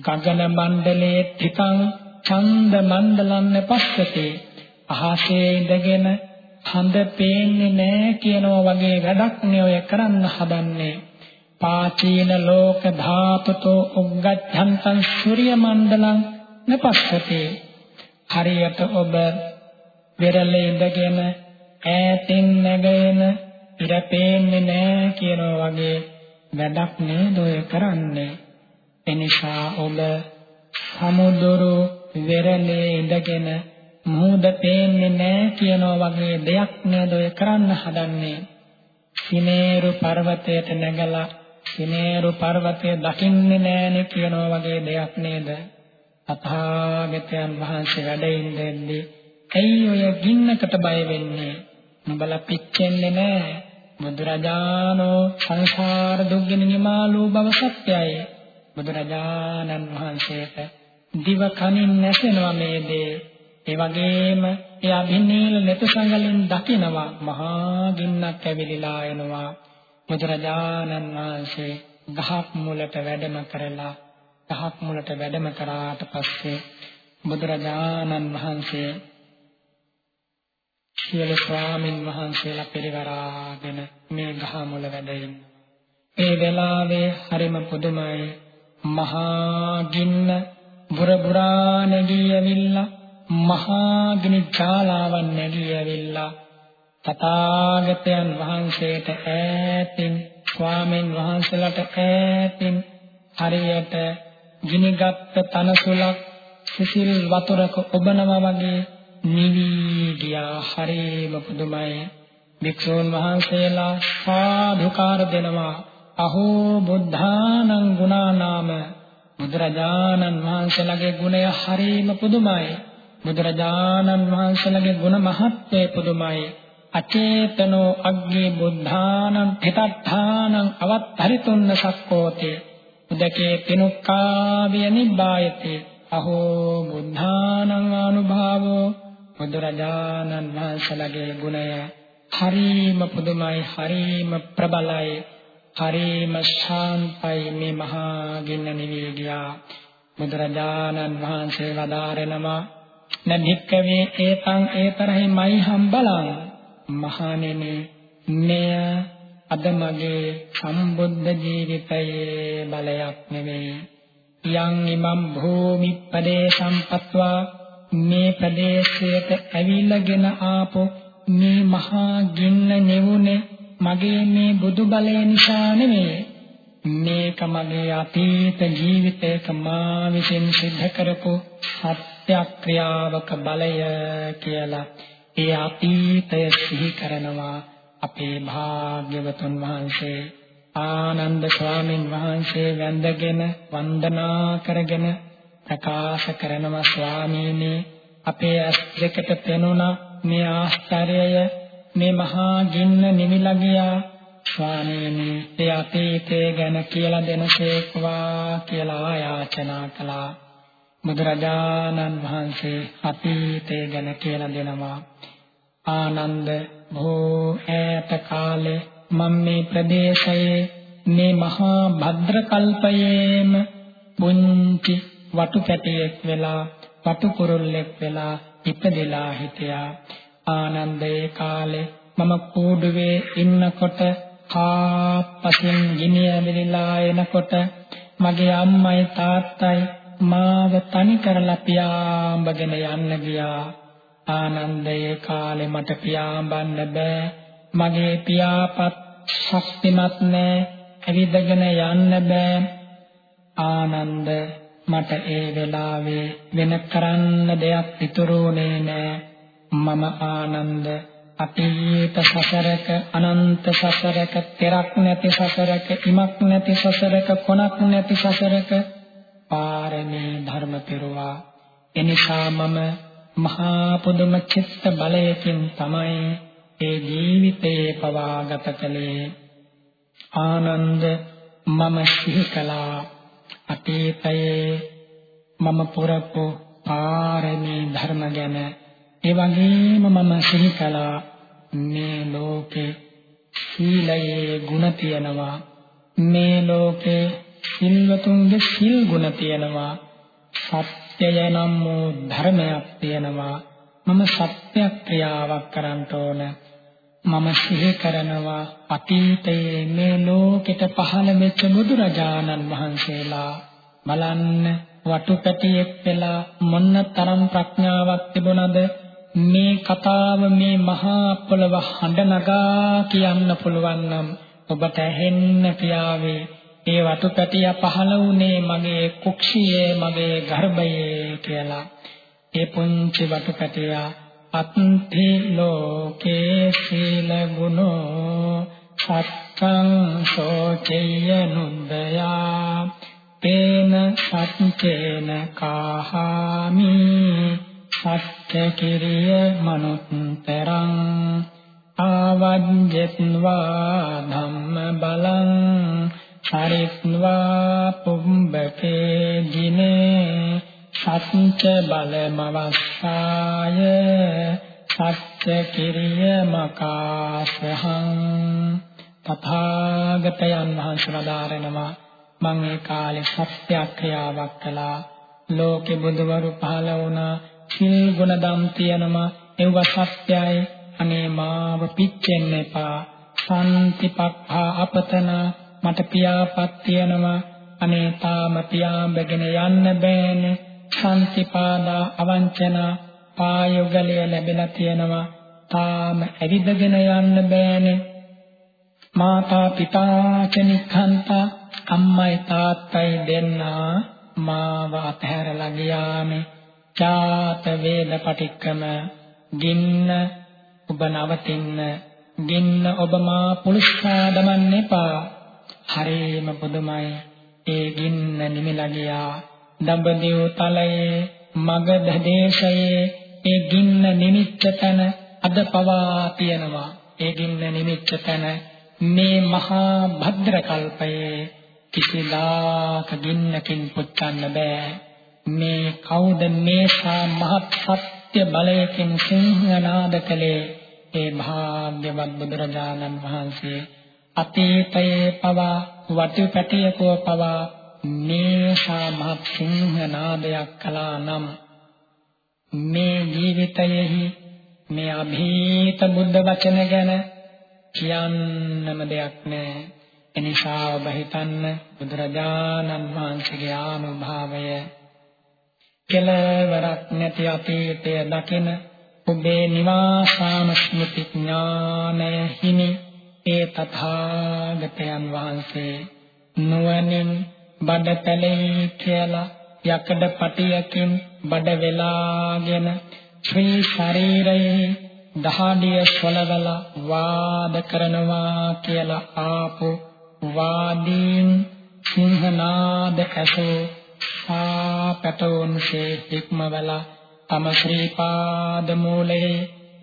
ගගන මණ්ඩලයේ තිතං ඡන්ද මණ්ඩලන්න පස්සති. අහසේ ඉඳගෙන හඳ පේන්නේ නැහැ කියනවා වගේ වැඩක් නේ ඔය කරන්න හදන්නේ. පාචීන ලෝක ධාතුතෝ උග්ගච්ඡන්තං සූර්ය මණ්ඩලං නපස්සති. හරියට ඔබ වෙරළේ ඉඳගෙන ඈතින් නැගෙන ඉර පේන්නේ නැහැ කියනවා වගේ වැඩක් නේද ඔය කරන්නේ? එනිසා ඔබ සමුදුරු වෙරළේ ඉඳගෙන මුහුද පේන්නේ නැහැ කියනවා වගේ දෙයක් නේද ඔය කරන්න හදන්නේ? සිනේරු පර්වතයට නැගලා සිනේරු පර්වතය දකින්නේ නැහනේ කියනවා වගේ දෙයක් නේද? තථාගතයන් වහන්සේ වැඩ ඉඳෙන්නේ ඇයි ඔය ගින්නකට බය වෙන්නේ? නුඹලා පිච්චෙන්නේ නැහැ. බුදුරජාණෝ සංසාර දුක්ගෙන නිමාලු බව සත්‍යයි. බුදුරජාණන් වහන්සේට දිව කනින් නැසෙනවා මේ දේ. ඒ වගේම ඒ අභිනීල නෙත සංගලෙන් දකිනවා. මහා ගින්නක් ඇවිලිලා එනවා. බුදුරජාණන් වහන්සේ ගහක් මුලට වැඩම කරලා ගහක් මුලට වැඩම කරාට පස්සේ බුදුරජාණන් වහන්සේ සියලු ස්වාමින් වහන්සේලා පරිවරාගෙන මේ ගහ මුල වැඩ ඒ වෙලාවේ හරිම පුදුමයි. මහා ගින්න බුර බුරා නැගී ඇවිල්ලා මහා ගිනි ජාලාවන් නැගී ඇවිල්ලා තථාගතයන් වහන්සේට ඈතින් ස්වාමීන් වහන්සේලාට ඈතින් හරියට ගිනිගත් තනසුලක් සිසිල් වතුරක ඔබනවා වගේ නිවි ගියා. හරිම පුදුමයි. වික්ෂෝන් වහන්සේලා සාධුකාර දෙනවා. අහෝ බුද්ධානං ගුණානාම. බුදුරජාණන් වහන්සේලාගේ ගුණය හරිම පුදුමයි. බුදුරජාණන් වහන්සේලාගේ ගුණ මහත්ය පුදුමයි. අචේතනෝ අග්ගේ බුද්ධානං හිතත්ථානං අවත්තරිතුන්න සක්කෝතේ. උදකේ පිනුක්කාවිය නිබ්බායති. අහෝ බුද්ධානං අනුභවෝ බුදුරජාණන් වහන්සේලාගේ ගුණය. හරීම පුදුමයි හරීම ප්‍රබලයි හරීම ශාන්තයි මේ මහා ගින්න නිවි ගියා. බුදුරජාණන් වහන්සේ වදාරනවා නභික්කවේ ඒතං ඒතරහි මයිහම් බලං. මහණෙනි මෙය අද මගේ සම්බුද්ධ ජීවිතයේ බලයක් නෙවෙයි යං ඉමම් භූමි ප්‍රදේශම්පත්වා මේ ප්‍රදේශයට ඇවිල්ලාගෙන ආපු මේ මහා ගින්න නෙවුනේ මගේ මේ බුදු බලය නිසා නෙවෙයි මේක මගේ අතීත ජීවිතයක මා විසින් සිද්ධ කරපු සත්‍යක්‍රියාවක බලය කියලා. ඒ අතීතය සිහි කරනවා අපේ භාග්‍යවතුන් වහන්සේ. ආනන්ද ස්වාමින් වහන්සේ වැඳගෙන වන්දනා කරගෙන ප්‍රකාශ කරනවා ස්වාමීනි අපේ ඇස් දෙකට පෙනුණා මේ ආශ්චර්යය මේ මහා ගින්න නිමිලා ගියා. ස්වාමීනි ඒ අතීතය ගැන කියලා දෙනසේක්වා කියලා යාචනා කළා. බුදුරජාණන් වහන්සේ අතීතය ගැන කියලා දෙනවා. ආනන්ද බොහෝ ඈත කාලේ මම මේ ප්‍රදේශයේ මේ මහා භද්‍ර කල්පයේම පුංචි වටු කැටියෙක් වෙලා වටු කුරුල්ලෙක් වෙලා ඉපදෙලා හිටියා. ආනන්දේ කාලේ මම කූඩුවේ ඉන්නකොට කාපසින් ගිනි ඇවිලලා එනකොට මගේ අම්මයි තාත්තයි මාව තනි කරලා පියාඹගෙන යන්න ගියා. ආනන්දයේ කාලේ මට පියාඹන්න බෑ. මගේ පියාපත් ශක්තිමත් නෑ. ඇවිදගෙන යන්න බෑ. ආනන්ද මට ඒ වෙලාවේ වෙන කරන්න දෙයක් ඉතුරුනේ නෑ. මම ආනන්ද අතීත සසරක අනන්ත සසරක තෙරක් නැති සසරක ඉමක් නැති සසරක කොනක් නැති සසරක පාරමී ධර්ම පෙරුවා. එනිසා මම මහා පුදුම චිත්ත බලයකින් තමයි ඒ ජීවිතේ පවා ගත කළේ. ආනන්ද මම සිහි කළා. අතීතයේ මම පුරපු පාරමී ධර්ම ගැන ඒ වගේම මම සිහි කළා. මේ ලෝකේ සීලයේ ගුණ තියනවා. මේ ලෝකේ සිල්වතුන්ගේ සිල් ගුණ තියනවා. සත්‍යය නම් වූ ධර්මයක් තියෙනවා. මම සත්‍ය ක්‍රියාවක් කරන්න ඕන. මම සිහි කරනවා. අතීතයේ මේ ලෝකෙට පහළ වෙච්ච බුදුරජාණන් වහන්සේලා බලන්න වටුපැටියෙක් වෙලා මොන්න තරම් ප්‍රඥාවක් තිබුණද? මේ කතාව මේ මහා පොළව හඬ නගා කියන්න පුළුවන් නම් ඔබට ඇහෙන්න පියාවේ ඒ වටුපැටිය පහළ වුණේ මගේ කුක්ෂියේ මගේ ගර්භයේ කියලා. ඒ පුංචි වටුපැටිය අත්ථි ලෝකේ සීල ගුණෝ සත්තං සෝචේය නුද්දයා තේන සත්චේන කාහාමි සත්‍ය කිරිය මනුත්තරං. ආවජ්ජත්වා ධම්ම බලං හරිත්වා පුම්බකේ දිනේ සත්‍ය බලමවස්සාය සත්‍ය කිරිය මකාසහං තථාගතයන් වහන්සේ වදාරනවා මම ඒ කාලේ සත්‍යක්‍රියාවක් කළා ලෝකෙ බුදුවරු පහළ වුණා සිල් ගුණ දම් තියනවා ඒව සත්‍යයි අනේ මාව පිච්චෙන්න එපා සම්තිපක්ඛා අපතන මට පියාපත් තියනවා. අනේ තාම පියාඹගෙන යන්න බෑනේ. සම්තිපාදා අවංචනා පායුගලය ලැබිලා තියෙනවා. තාම ඇවිදගෙන යන්න බෑනේ. මාතා පිතා කෙනික්හන්තා අම්මයි තාත්තයි දෙන්නා මාව අතහැරලා ගියාමේ. ජාත වේද පටික්කම ගින්න ඔබ නවතින්න ගින්න ඔබ මා පුලිස්සා දමන්න එපා. හරේම පුදුමයි. ඒ ගින්න නිමිලා ගියා දඹදිව තලයේ මගධ දේශයේ ඒ ගින්න නිමිච්ච තැන අද පවා තියෙනවා. ඒ ගින්න නිමිච්ච තැන මේ මහා භද්‍ර කල්පයේ කිසිදාක ගින්නකින් පුච්චන්න බෑ. මේ කවුද මේසා මහත් සත්‍ය බලයකින් සිංහනාද කළේ? ඒ භාග්‍යවත් බුදුරජාණන් වහන්සේ අතීතයේ පවා වටිපැටියකෝ පවා මේසා මහත් සිංහනාදයක් කළා නම් මේ ජීවිතයෙහි මේ અભීත බුද්ධ වචන ගැන කියන්නම දෙයක් නැහැ. එනිසා ඔබ හිතන්න බුදුරජාණන් වහන්සේගේ ආනුභාවය කෙලවරක් නැති අතීතය දකින ඔබේ නිවාසාම ස්මෘති ඥානය හිමි ඒ තථාගතයන් වහන්සේ නුවණින් බඩ පැලෙයි කියලා යකඩ පටියකින් බඩ වෙලාගෙන ශ්‍රී ශරීරයේ දහඩිය සොලවලා වාද කරනවා කියලා ආපු වාදීන් සිංහනාද ඇසෝ ආපතෝන්සේ හික්මවලා තම ශ්‍රී පාද මූලයේ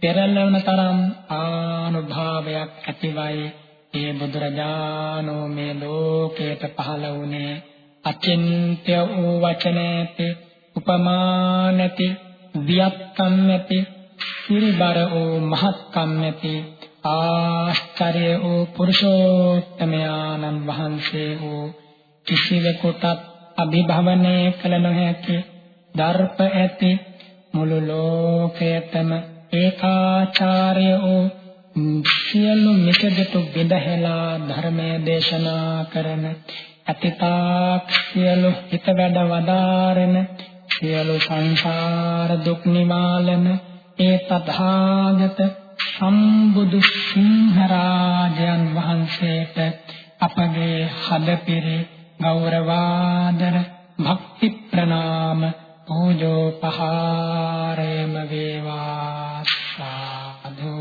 පෙරළවන තරම් ආනුභාවයක් ඇතිවයි. ඒ බුදුරජාණෝ මේ ලෝකයට පහළ වුණේ අචින්ත්‍ය වූ වචන ඇති උපමා නැති වියක්කම් නැති සිරිබර වූ මහත්කම් නැති ආශ්චර්ය වූ පුරුෂෝත්තමයාණන් වහන්සේ වූ කිසිවෙකුටත් අභිභවනය කළ නොහැකි දර්ප ඇති මුළු ලෝකයටම ඒකාචාර්ය වූ සියලු මිසදතු බෙදහැලා ධර්මය දේශනා කරන අතිතාක් සියලු හිත වැඩ වදාරන සියලු සංසාර දුක් නිවාලන ඒ තථාගත සම්බුදු සිංහරාජයන් වහන්සේට අපගේ හදපිරි ගෞරවාදර භක්ති ප්‍රනාම පූජෝපහාරයම වේවා. සාධු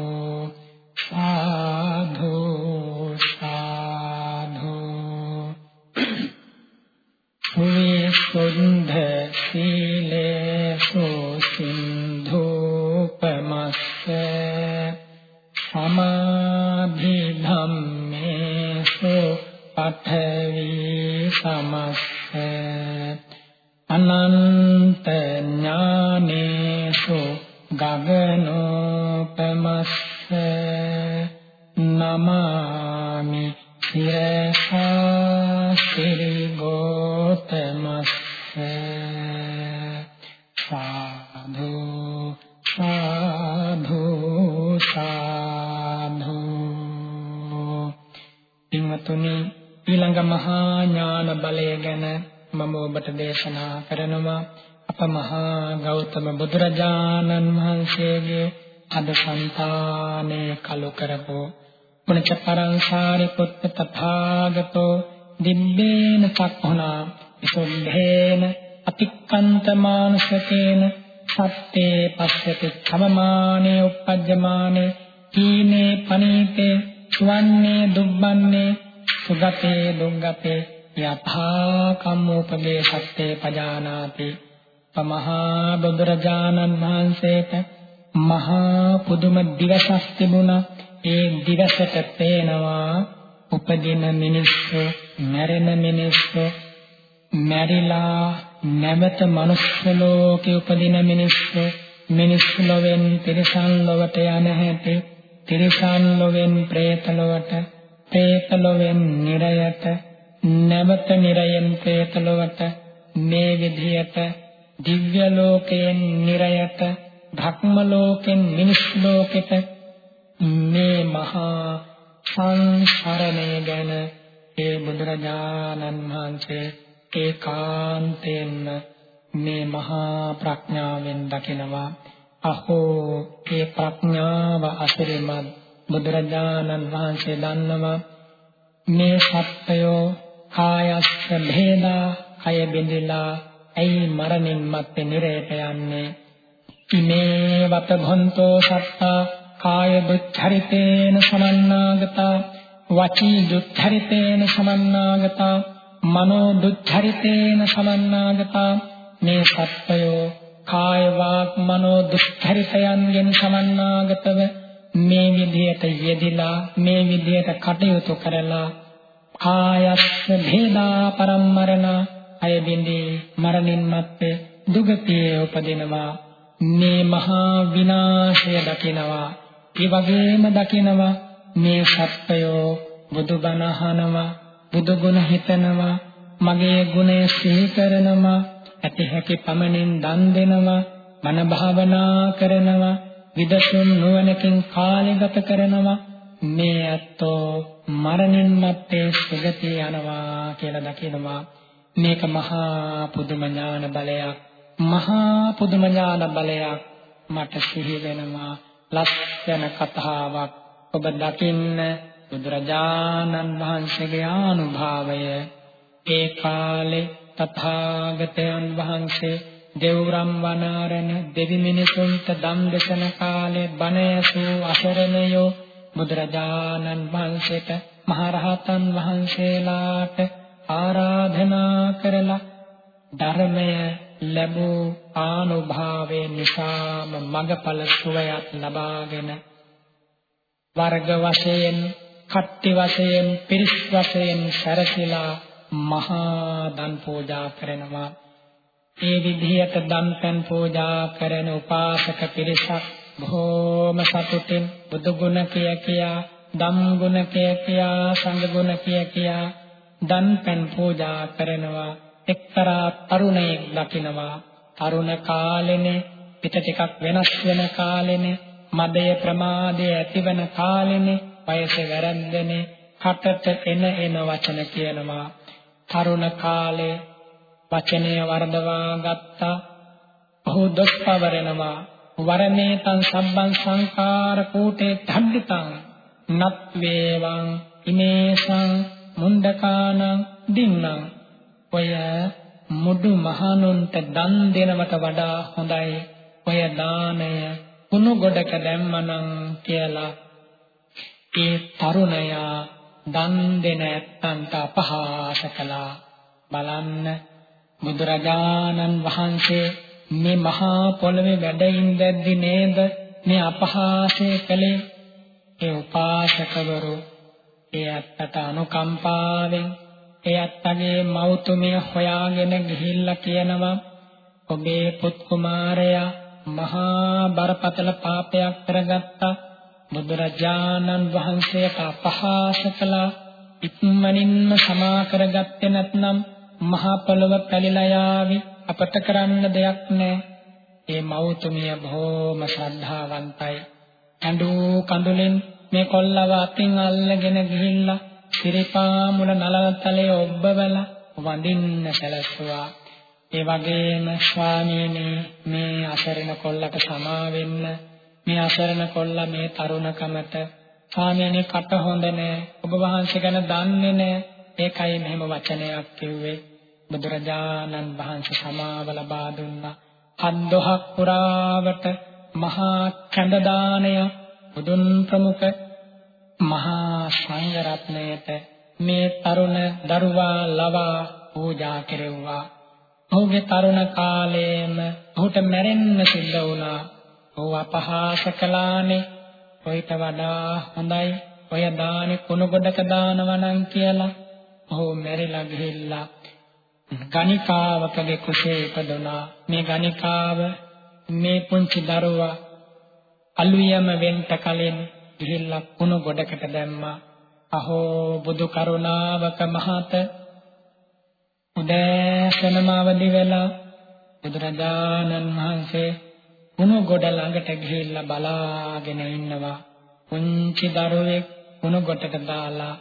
සාධු සාධු විසුද්ධ සීලේසු සින්ධූපමස්ස සමාධි ධම්මේසු පඨවි සමස්ස අනන්ත ඥානේසු ගගනෝපමස්ස නමාමි සිරසා සිරි ගෝතමස්ස සාධු සාධු සාධු පින්වතුනි ඊළඟ මහා ඥාන බලය ගැන මම ඔබට දේශනා කරනවා. අප මහා ගෞතම බුදුරජාණන් වහන්සේගේ අද సంతානේ කලු කරපෝ පුණජ පරංසාරි පුත්ත තථාගතෝ දිබ්බේන චක්ඛුනා විසුද්ධේන අතික්කන්ත මානසකේන සත්තේ පස්සති සමමානේ uppajjamaane කීනේ පනීතේ සුවන්නේ දුබ්බන්නේ සුගතේ දුංගතේ යථා කම්මෝපදේ සත්තේ පජානාති මහා බුදුරජාණන් වහන්සේට මහා පුදුම දිවසක් තිබුණා. ඒ දිවසට පේනවා උපදින මිනිස්සු, මැරෙන මිනිස්සු, මැරිලා නැවත මනුෂ්‍ය ලෝකේ උපදින මිනිස්සු, මිනිස් ලොවෙන් තිරිසන් ලොවට යන හැටි, තිරිසන් ලොවෙන් പ്രേත ලොවට, പ്രേත ලොවෙන් නිරයට, නැවත නිරයෙන් പ്രേත ලොවට මේ විදිහට දිව්‍ය ලෝකයෙන් නිරයට භක්ම ලෝකෙන් මිනිස් ලෝකෙට මේ මහා සංසරණය ගැන ඒ බුදුරජාණන් වහන්සේ ඒකාන්තයෙන්ම මේ මහා ප්‍රඥාවෙන් දකිනවා. අහෝ ඒ ප්‍රඥාව අසිරිමත් බුදුරජාණන් වහන්සේ දන්නවා. මේ සත්‍යෝ කායස්ස භේදා කය බෙදලා ඇයි මරණින් මත්තේ නිරයට යන්නේ? ඉමේ වත භන්තෝ සත්තා? කාය දුච්චරිතේන සමන්නාගතා? වචී දුච්චරිතේන සමන්නාගතා? මනෝ දුච්චරිතේන සමන්නාගතා? මේ සත්‍යෝ කාය වාක් මනෝ දුස්චරිතයන්ගෙන් සමන්නාගතව මේ විදිහට යෙදිලා මේ විදිහට කටයුතු කරලා කායස්ස භේදා පරම්මරණ අය බින්දී මරණින් මත්තේ දුගතියේ උපදිනවා. මේ මහා විනාශය දකිනවා. ඒ වගේම දකිනවා මේ සත්‍යෝ බුදුබණ අහනවා බුදු ගුණ හිතනවා මගේ ගුණය සිහි කරනවා ඇති හැකි පමණින් දන් දෙනවා මන භාවනා කරනවා විදසුන් නුවණකින් කාලය ගත කරනවා. මේ ඇත්තෝ මරණින් මත්තේ සුගතිය යනවා කියලා දකිනවා. මේක මහා පුදුම ඥාන බලයක් මහා පුදුම ඥාන බලයක් මට සිහි වෙනවා. ලස්සන කතාවක් ඔබ දකින්න බුදුරජාණන් වහන්සේගේ ආනුභාවය. ඒ කාලේ තථාගතයන් වහන්සේ දෙව්රම් වනාරණ දෙවි මිනිසුන්ට දම් දෙසන කාලේ බණ ඇසූ අසරණයෝ බුදුරජාණන් වහන්සේට මහරහතන් වහන්සේලාට ආරාධනා කරලා ධර්මය ලැබූ ආනුභාවයේ නිසාම මගඵල සුවයත් ලබාගෙන වර්ග වශයෙන් කට්ටි වශයෙන් පිරිස් වශයෙන් සැරසිලා මහා දන් පූජා කරනවා. ඒ විදිහට දන් පෙන් පූජා කරන උපාසක පිරිසක් බොහෝම සතුටින් බුදු ගුණ කිය කියා ධම් ගුණ කිය කියා සංඝ ගුණ කිය කියා දන් පෙන් පූජා කරනවා එක්තරා තරුණයෙක් දකිනවා. තරුණ කාලෙනේ පිට ටිකක් වෙනස් වෙන කාලෙනේ මදය ප්‍රමාදය ඇතිවන කාලෙනේ වයස වැරද්දනේ කටට එන එන වචන කියනවා. තරුණ කාලේ වචනය වර්ධවා ගත්තා ඔහු දොස් පවරනවා. වරමේ තං සම්බන් සංකාර කූටේ ධම්මිතං නත් වේවං ඉමේසං මුණ්ඩකානං දින්නම්. ඔය මුඩු මහනුන්ට දන් දෙනවට වඩා හොඳයි. ඔය දාණය කුණු ගොඩක දැම්මනම් කියලා. ඒ තරුණයා දන් දෙන ඇත්තන්ට අපහාස කළා. බලන්න බුදුරජාණන් වහන්සේ මේ මහා පොළවේ වැඩ ඉඳද්දි නේද? මේ අපහාසය කළේ? ඒ උපාසකවරු ඒ අත්තට අනුකම්පාවෙන් ඒ අත්තගේ මෞතුමිය හොයාගෙන ගිහිල්ලා කියනවා ඔබේ පුත් කුමාරයා මහා බරපතල පාපයක් කරගත්තා බුදුරජාණන් වහන්සේට අපහාස කළා ඉක්මනින්ම සමා කරගත්තේ නැත්නම් මහා පොළව පැලිලා යාවි අපට කරන්න දෙයක් නැහැ. ඒ මෞතුමිය බොහොම ශ්‍රද්ධාවන්තයි. ඇඬු කඳුලෙන් මේ කොල්ලව අතින් අල්ලගෙන ගිහිල්ලා සිරිපා මුල නලතලේ ඔබ්බවලා වඳින්න සැලසුවා. ඒ වගේම ස්වාමීනි මේ අසරණ කොල්ලට සමා වෙන්න. මේ අසරණ කොල්ලා මේ තරුණකමට ස්වාමීනි කට හොඳ නෑ. ඔබ වහන්සේ ගැන දන්නේ නෑ. ඒකයි මෙහෙම වචනයක් කිව්වේ. බුදුරජාණන් වහන්සේ සමාව ලබා දුන්නා. හත් පුරාවට මහා කඳ දාණය බුදුන් ප්‍රමුඛ මහා සංඝ රත්නයට මේ තරුණ දරුවා ලවා පූජා කෙරෙව්වා ඔහුගේ තරුණ කාලයේම ඔහුට මැරෙන්න සිද්ධ වුණා. ඔහු අපහාස කළානේ. ඔయిత වඩා හොඳයි ඔය දානේ කුණු ගොඩක දානවා නම් කියලා. ඔහු මැරිලා ගිහිල්ලා ගණිකාවකගේ කුසේ ඉපදුනා. මේ ගණිකාව මේ පුංචි දරුවා අලුයම වෙන්ට කලින් ගිහිල්ලා කුණු ගොඩකට දැම්මා. අහෝ බුදු කරුණාවක මහත උදෑසනම අවදි වෙලා බුදුරජාණන් වහන්සේ කුණු ගොඩ ළඟට ගිහිල්ලා බලාගෙන ඉන්නවා. පුංචි දරුවෙක් කුණු ගොඩට දාලා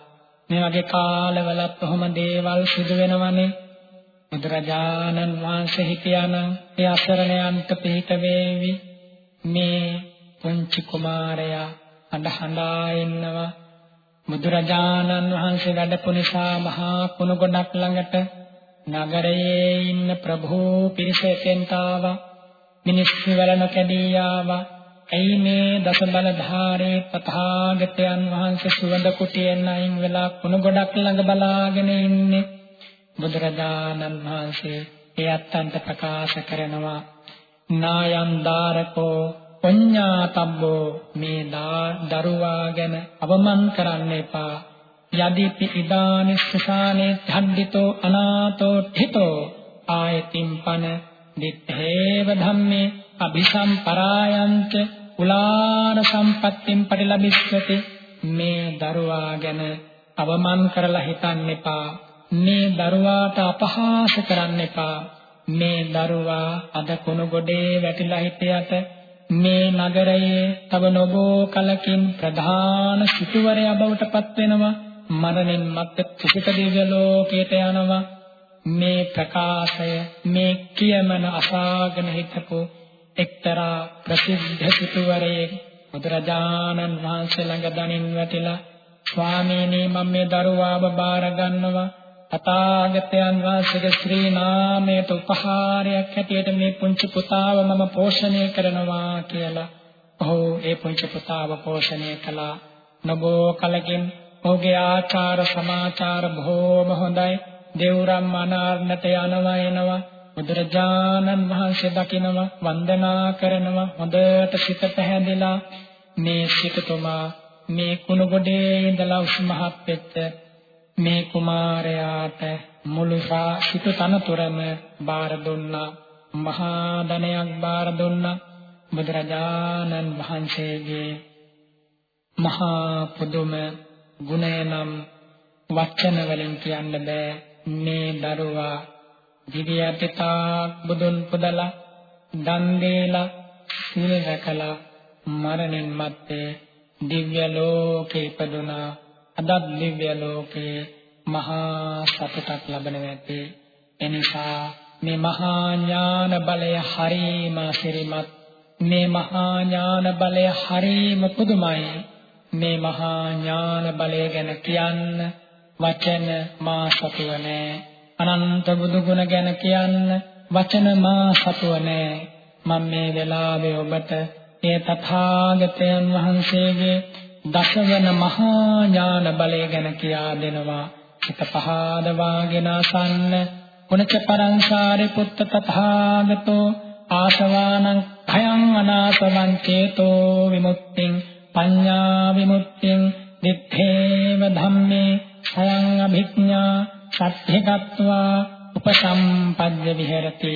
මේ වගේ කාලවලත් කොහොම දේවල් සිදු වෙනවනේ. බුදුරජාණන් වහන්සේ හිටියානම් ඒ අසරණයන්ට පිහිට වේවි. මේ පුංචි කුමාරයා හඬ හඬා ඉන්නවා. බුදුරජාණන් වහන්සේ වැඩපු නිසා මහා කුණු ගොඩක් ළඟට නගරයේ ඉන්න ප්‍රභූ පිරිස එතෙන්ට ආවා මිනිස්සු වලන කැඩී ආවා. ඇයි මේ දස බලධාරී තථාගතයන් වහන්සේ සුවඳ කුටියෙන් අයින් වෙලා කුණු ගොඩක් ළඟ බලාගෙන ඉන්නේ? බුදුරජාණන් වහන්සේ ඒ අත්තන්ට ප්‍රකාශ කරනවා. නායම් දාරකෝ පඤ්ඤාතබ්බෝ මේ දරුවා ගැන අවමන් කරන්න එපා. යදිපි ඉදානි සුසානේ ධම්දිතෝ අනාතෝ ඨිතෝ. ආයතිම්පන දිත්තේව ධම්මේ අபிසම්පරායන්ච උලාන සම්පත්තිම් පරිලබිස්සති. මේ දරුවා ගැන අවමන් කරලා හිතන්න එපා. මේ දරුවාට අපහාස කරන්න එපා. මේ දරුවා අද කුණු ගොඩේ වැටිලා හිටියට මේ නගරයේ තව නොබෝ කලකින් ප්‍රධාන සිටුවරයා බවට පත් වෙනවා. මරණින් මත්තේ ත්‍රිපිට දිව්‍ය ලෝකයට යනවා. මේ ප්‍රකාශය මේ කියමන අසාගෙන හිටපු එක්තරා ප්‍රසිද්ධ සිටුවරයෙක් බුදුරජාණන් වහන්සේ ළඟ දනින් වැටිලා ස්වාමීනි මම මේ දරුවාව බාර ගන්නවා. තථාගතයන් වහන්සේගේ ශ්‍රී නාමයට උපහාරයක් හැටියට මේ පුංචි පුතාව මම පෝෂණය කරනවා කියලා. ඔහු ඒ පුංචි පුතාව පෝෂණය කළා. නබෝ කලකින් ඔහුගේ ආචාර සමාචාර බොහෝම හොඳයි. දේවරම් මනාරණට යනවා එනවා. බුදුරජාණන් වහන්සේ දකිනවා වන්දනා කරනවා හොඳට සිත පැහැදිලා මේ සිටුතුමා මේ කුණුගොඩේ ඉඳලා උස්මහත් වෙච්ච මේ කුමාරයාට මුළු සිත තනතුරම බාර දුන්නා. මහා ධනයක් බාර දුන්නා. බුදුරජාණන් වහන්සේගේ මහා පුදුම ගුණය නම් වචන වලින් කියන්න බෑ. මේ දරුවා දිවියටිතා බුදුන් පුදලා දන් දීලා සීල රැකලා මරණින් මත්තේ දිව්‍ය ලෝකේ ඉපදුනා. අදත් දිව්‍ය ලෝකේ මහා සතුටක් ලබනවා ඇති එනිසා මේ මහා ඥාන බලය හරීම සිරිමත්. මේ මහා ඥාන බලය හරීම පුදුමයි. මේ මහා ඥාන බලය ගැන කියන්න වචන මා සතුව නෑ. අනන්ත බුදු ගුණ ගැන කියන්න වචන මා සතුව නෑ. මම මේ වෙලාවේ ඔබට ඒ තථාගතයන් වහන්සේගේ දසවන මහා ඥාන බලය ගැන කියා දෙනවා. හිත පහදවාගෙන අසන්න පුනච පරංසාරේ පුත්ත තථාගතෝ. ආසවානං භයං අනාසවං චේතෝ විමුක්තිං. පඤ්ඤා විමුක්තිං. දිත්තේව ධම්මේ සයං අභිඥා. සත්‍යගත්වා උපසම්පද්ද විහෙරති.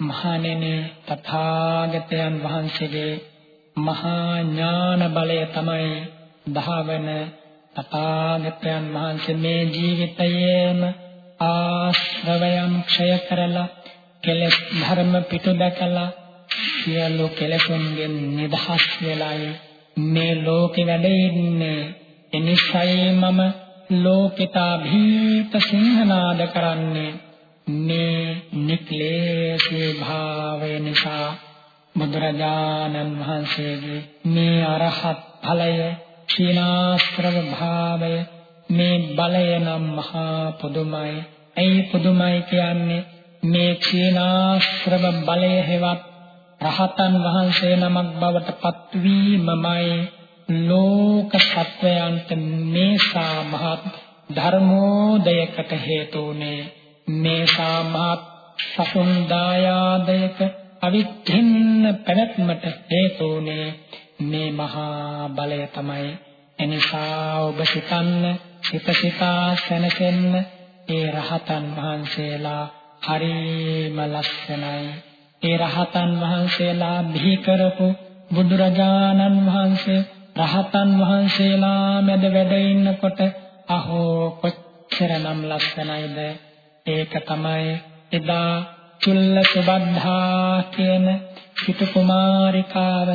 මහණෙනි තථාගතයන් වහන්සේගේ මහා ඥාන බලය තමයි දහවන තථාගතයන් වහන්සේ මේ ජීවිතයේම ආශ්‍රවයන් ක්ෂය කරලා කෙලෙස් ධර්ම පිටු දැකලා සියලු කෙලෙසුන්ගෙන් නිදහස් වෙලායි මේ ලෝකෙ වැඩ ඉන්නේ. එනිසයි මම ලෝකිතා භීත සිංහනාද කරන්නේ. මේ නික්ලේශී භාවය නිසා බුදුරජාණන් වහන්සේගේ මේ අරහත් ඵලය ක්ෂීනාස්ත්‍රව භාවය මේ බලය නම් මහා පුදුමයි. ඇයි පුදුමයි කියන්නේ මේ ක්ෂීනාස්ත්‍රව බලය හෙවත් රහතන් වහන්සේ නමක් බවට පත්වීමමයි ලෝක සත්වයන්ට මේසා මහත් ධර්මෝදයකට හේතුුනේ මේසා මහත් සසුන්දායාදයක අවිච්ඡින්න පැවැත්මට හේතුුනේ මේ මහා බලය තමයි. එනිසා ඔබ සිතන්න සිත සිතා සැනසෙන්න ඒ රහතන් වහන්සේලා හරිම ලස්සනයි. ඒ රහතන් වහන්සේලා බිහි කරපු බුදුරජාණන් වහන්සේ රහතන් වහන්සේලා මැද වැඩ ඉන්නකොට අහෝ කොච්චරනම් ලස්සනයිද? ඒක තමයි එදා චුල්ල සුබද්ධා කියන සිටු කුමාරිකාව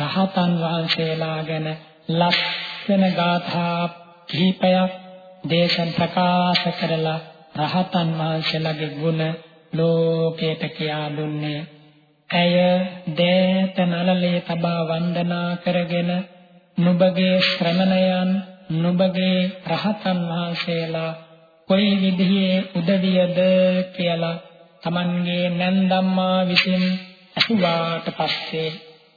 රහතන් වහන්සේලා ගැන ලස්සන ගාථා කිහිපයක් දේශන ප්‍රකාශ කරලා රහතන් වහන්සේලාගේ ගුණ ලෝකයට කියා දුන්නේ. ඇය දෑත නලලේ තබා වන්දනා කරගෙන නුඹගේ ශ්‍රමණයන් නුඹගේ රහතන් වහන්සේලා කොයි විදිහේ උදවියද කියලා Tamanගේ නැන්දම්මා විසින් අසුවාට පස්සේ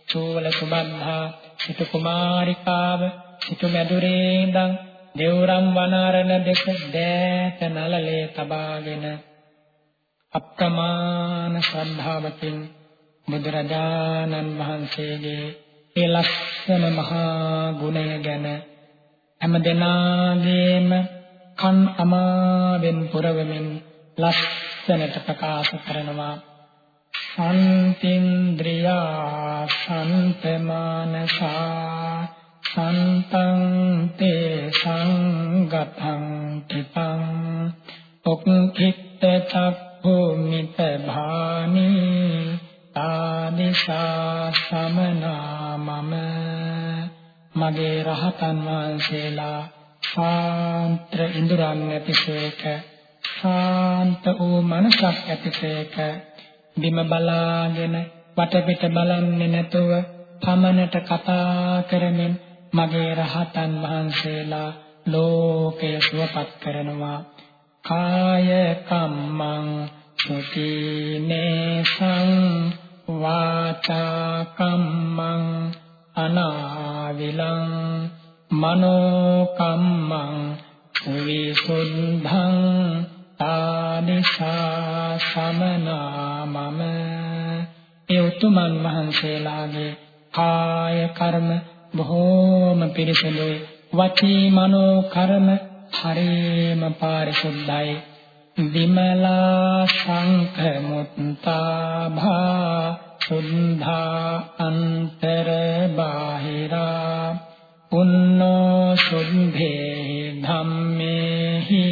චූල සුබන්ධා සිටු කුමාරිකාව සිටු මැදුරේ ඉඳන් දෙවුරම් වනාරණ දෙක දෑත නලලේ තබාගෙන අප්‍රමාණ ශ්‍රද්ධාවකින් බුදුරජාණන් වහන්සේගේ ඒ ලස්සන මහා ගුණය ගැන හැම දෙනාගේම කන් අමාවෙන් පුරවමින් ලස්සනට ප්‍රකාශ කරනවා. සම්තින්ද්‍රියා සම්පමානසා සන්තං තේ සංගතං කිතං ඔක්ඛිට චක්ඛුමිත භානී ආනිසා සමනා මම මගේ රහතන් වහන්සේලා ශාන්ත්‍ර ඉඳුරන් ඇතිසේක ශාන්ත වූ මනසක් ඇතිසේක බිම බලාගෙන වටපිට බලන්නේ නැතුව පමණට කතා කරමින් මගේ රහතන් වහන්සේලා ලෝකය සුවපත් කරනවා. කාය කම්මං සුතිනේසං වාචා කම්මං අනාවිලං මනෝ කම්මං විසුද්ධං ආනිසා සමනා මම ඒ උතුමන් වහන්සේලාගේ කාය කර්ම බොහෝම පිරිසිදුයි. වචී මනෝ කර්ම හරිම පාරිශුද්ධයි. විමලා සංඛමුත්තා භා සුද්ධා අන්තර බාහිරා. පුන්නෝ සුද්ධේ ධම්මේහි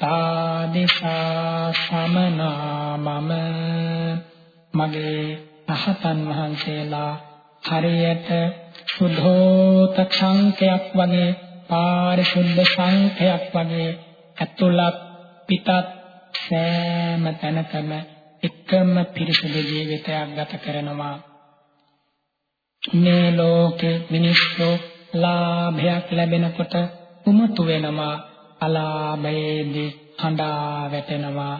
තාදිසා සමනා මම මගේ රහතන් වහන්සේලා හරියට සුද්ධෝත සංඛයක් වගේ පාරිශුද්ධ සංඛයක් වගේ ඇතුළත් පිටත් සෑම තැනකම එකම පිරිසුදු ජීවිතයක් ගත කරනවා. මේ ලෝකේ මිනිස්සු ලාභයක් ලැබෙනකොට උමතු වෙනවා. අලාභයේදී හඬා වැටෙනවා.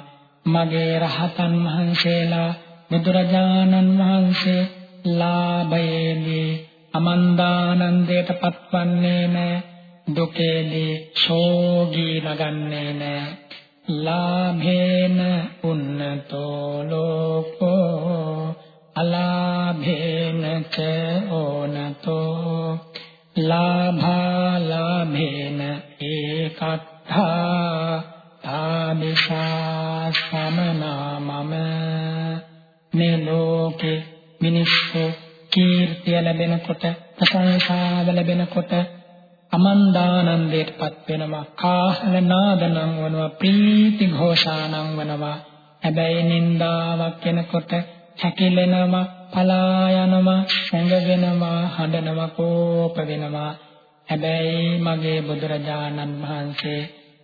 මගේ රහතන් වහන්සේලා බුදුරජාණන් වහන්සේ ලාභයේදී අමන්දානන්දයට පත්වන්නේ නැහැ. දුකේදී ශෝගී නගන්නේ නැහැ. ලාභේන උන්නතෝ ලෝකෝ අලාභේන ච ඕනතෝ. ලාභා ලාභේන ඒකත්ථා තානිසා සමනා මම මේ ලෝකේ මිනිස්සු කීර්තිය ලැබෙනකොට ප්‍රශංසාව ලැබෙනකොට අමන්දානන්දයටපත් වෙනවා කාහල නාදනම් වනවා ප්‍රීති ഘോഷානම් වනවා. හැබැයි නින්දාවක් වෙනකොට හැකිලෙනවා පලා යනවා සැඟවෙනවා හඬනවා කෝප වෙනවා. හැබැයි මගේ බුදුරජාණන් වහන්සේ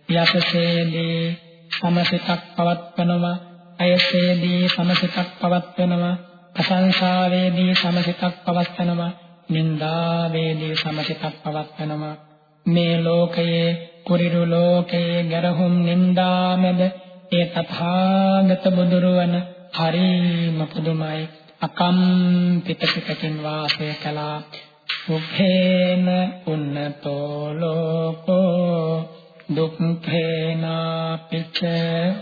යසසේදී සමසිතක් පවත්වනවා අයසේදී සමසිතක් පවත්වනවා ප්‍රශංසාවේදී සමසිතක් පවත්වනවා නින්දාවේදී සමසිතක් පවත්වනවා. මේ ලෝකයේ කුරිරු ලෝකයේ ගරහුම් නින්දා මැද ඒ තථාගත බුදුරුවන හරිම පුදුමයි. අකම්පිත පිටකින් වාසය කළා. සුඛේන උන්නතෝ ලෝකෝ දුක්ඛේනා පිච්ච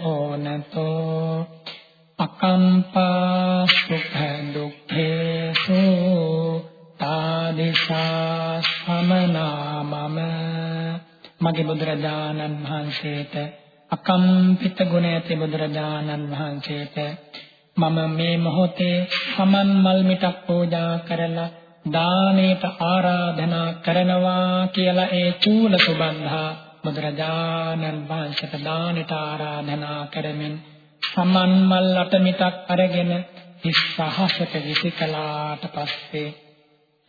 ඕනතෝ අකම්පා සුඛ දුක්ඛේසු තාදිසා සමනා මම මගේ බුදුරජාණන් වහන්සේට අකම්පිත ගුණ ඇති බුදුරජාණන් වහන්සේට මම මේ මොහොතේ සමන් මල් මිටක් පූජා කරලා දානයට ආරාධනා කරනවා කියලා ඒ චූල සුබන්ධා බුදුරජාණන් වහන්සේට දානයට ආරාධනා කරමින් සමන් මල් අටමිටක් අරගෙන ඉස්සහසට විසිකලාට පස්සේ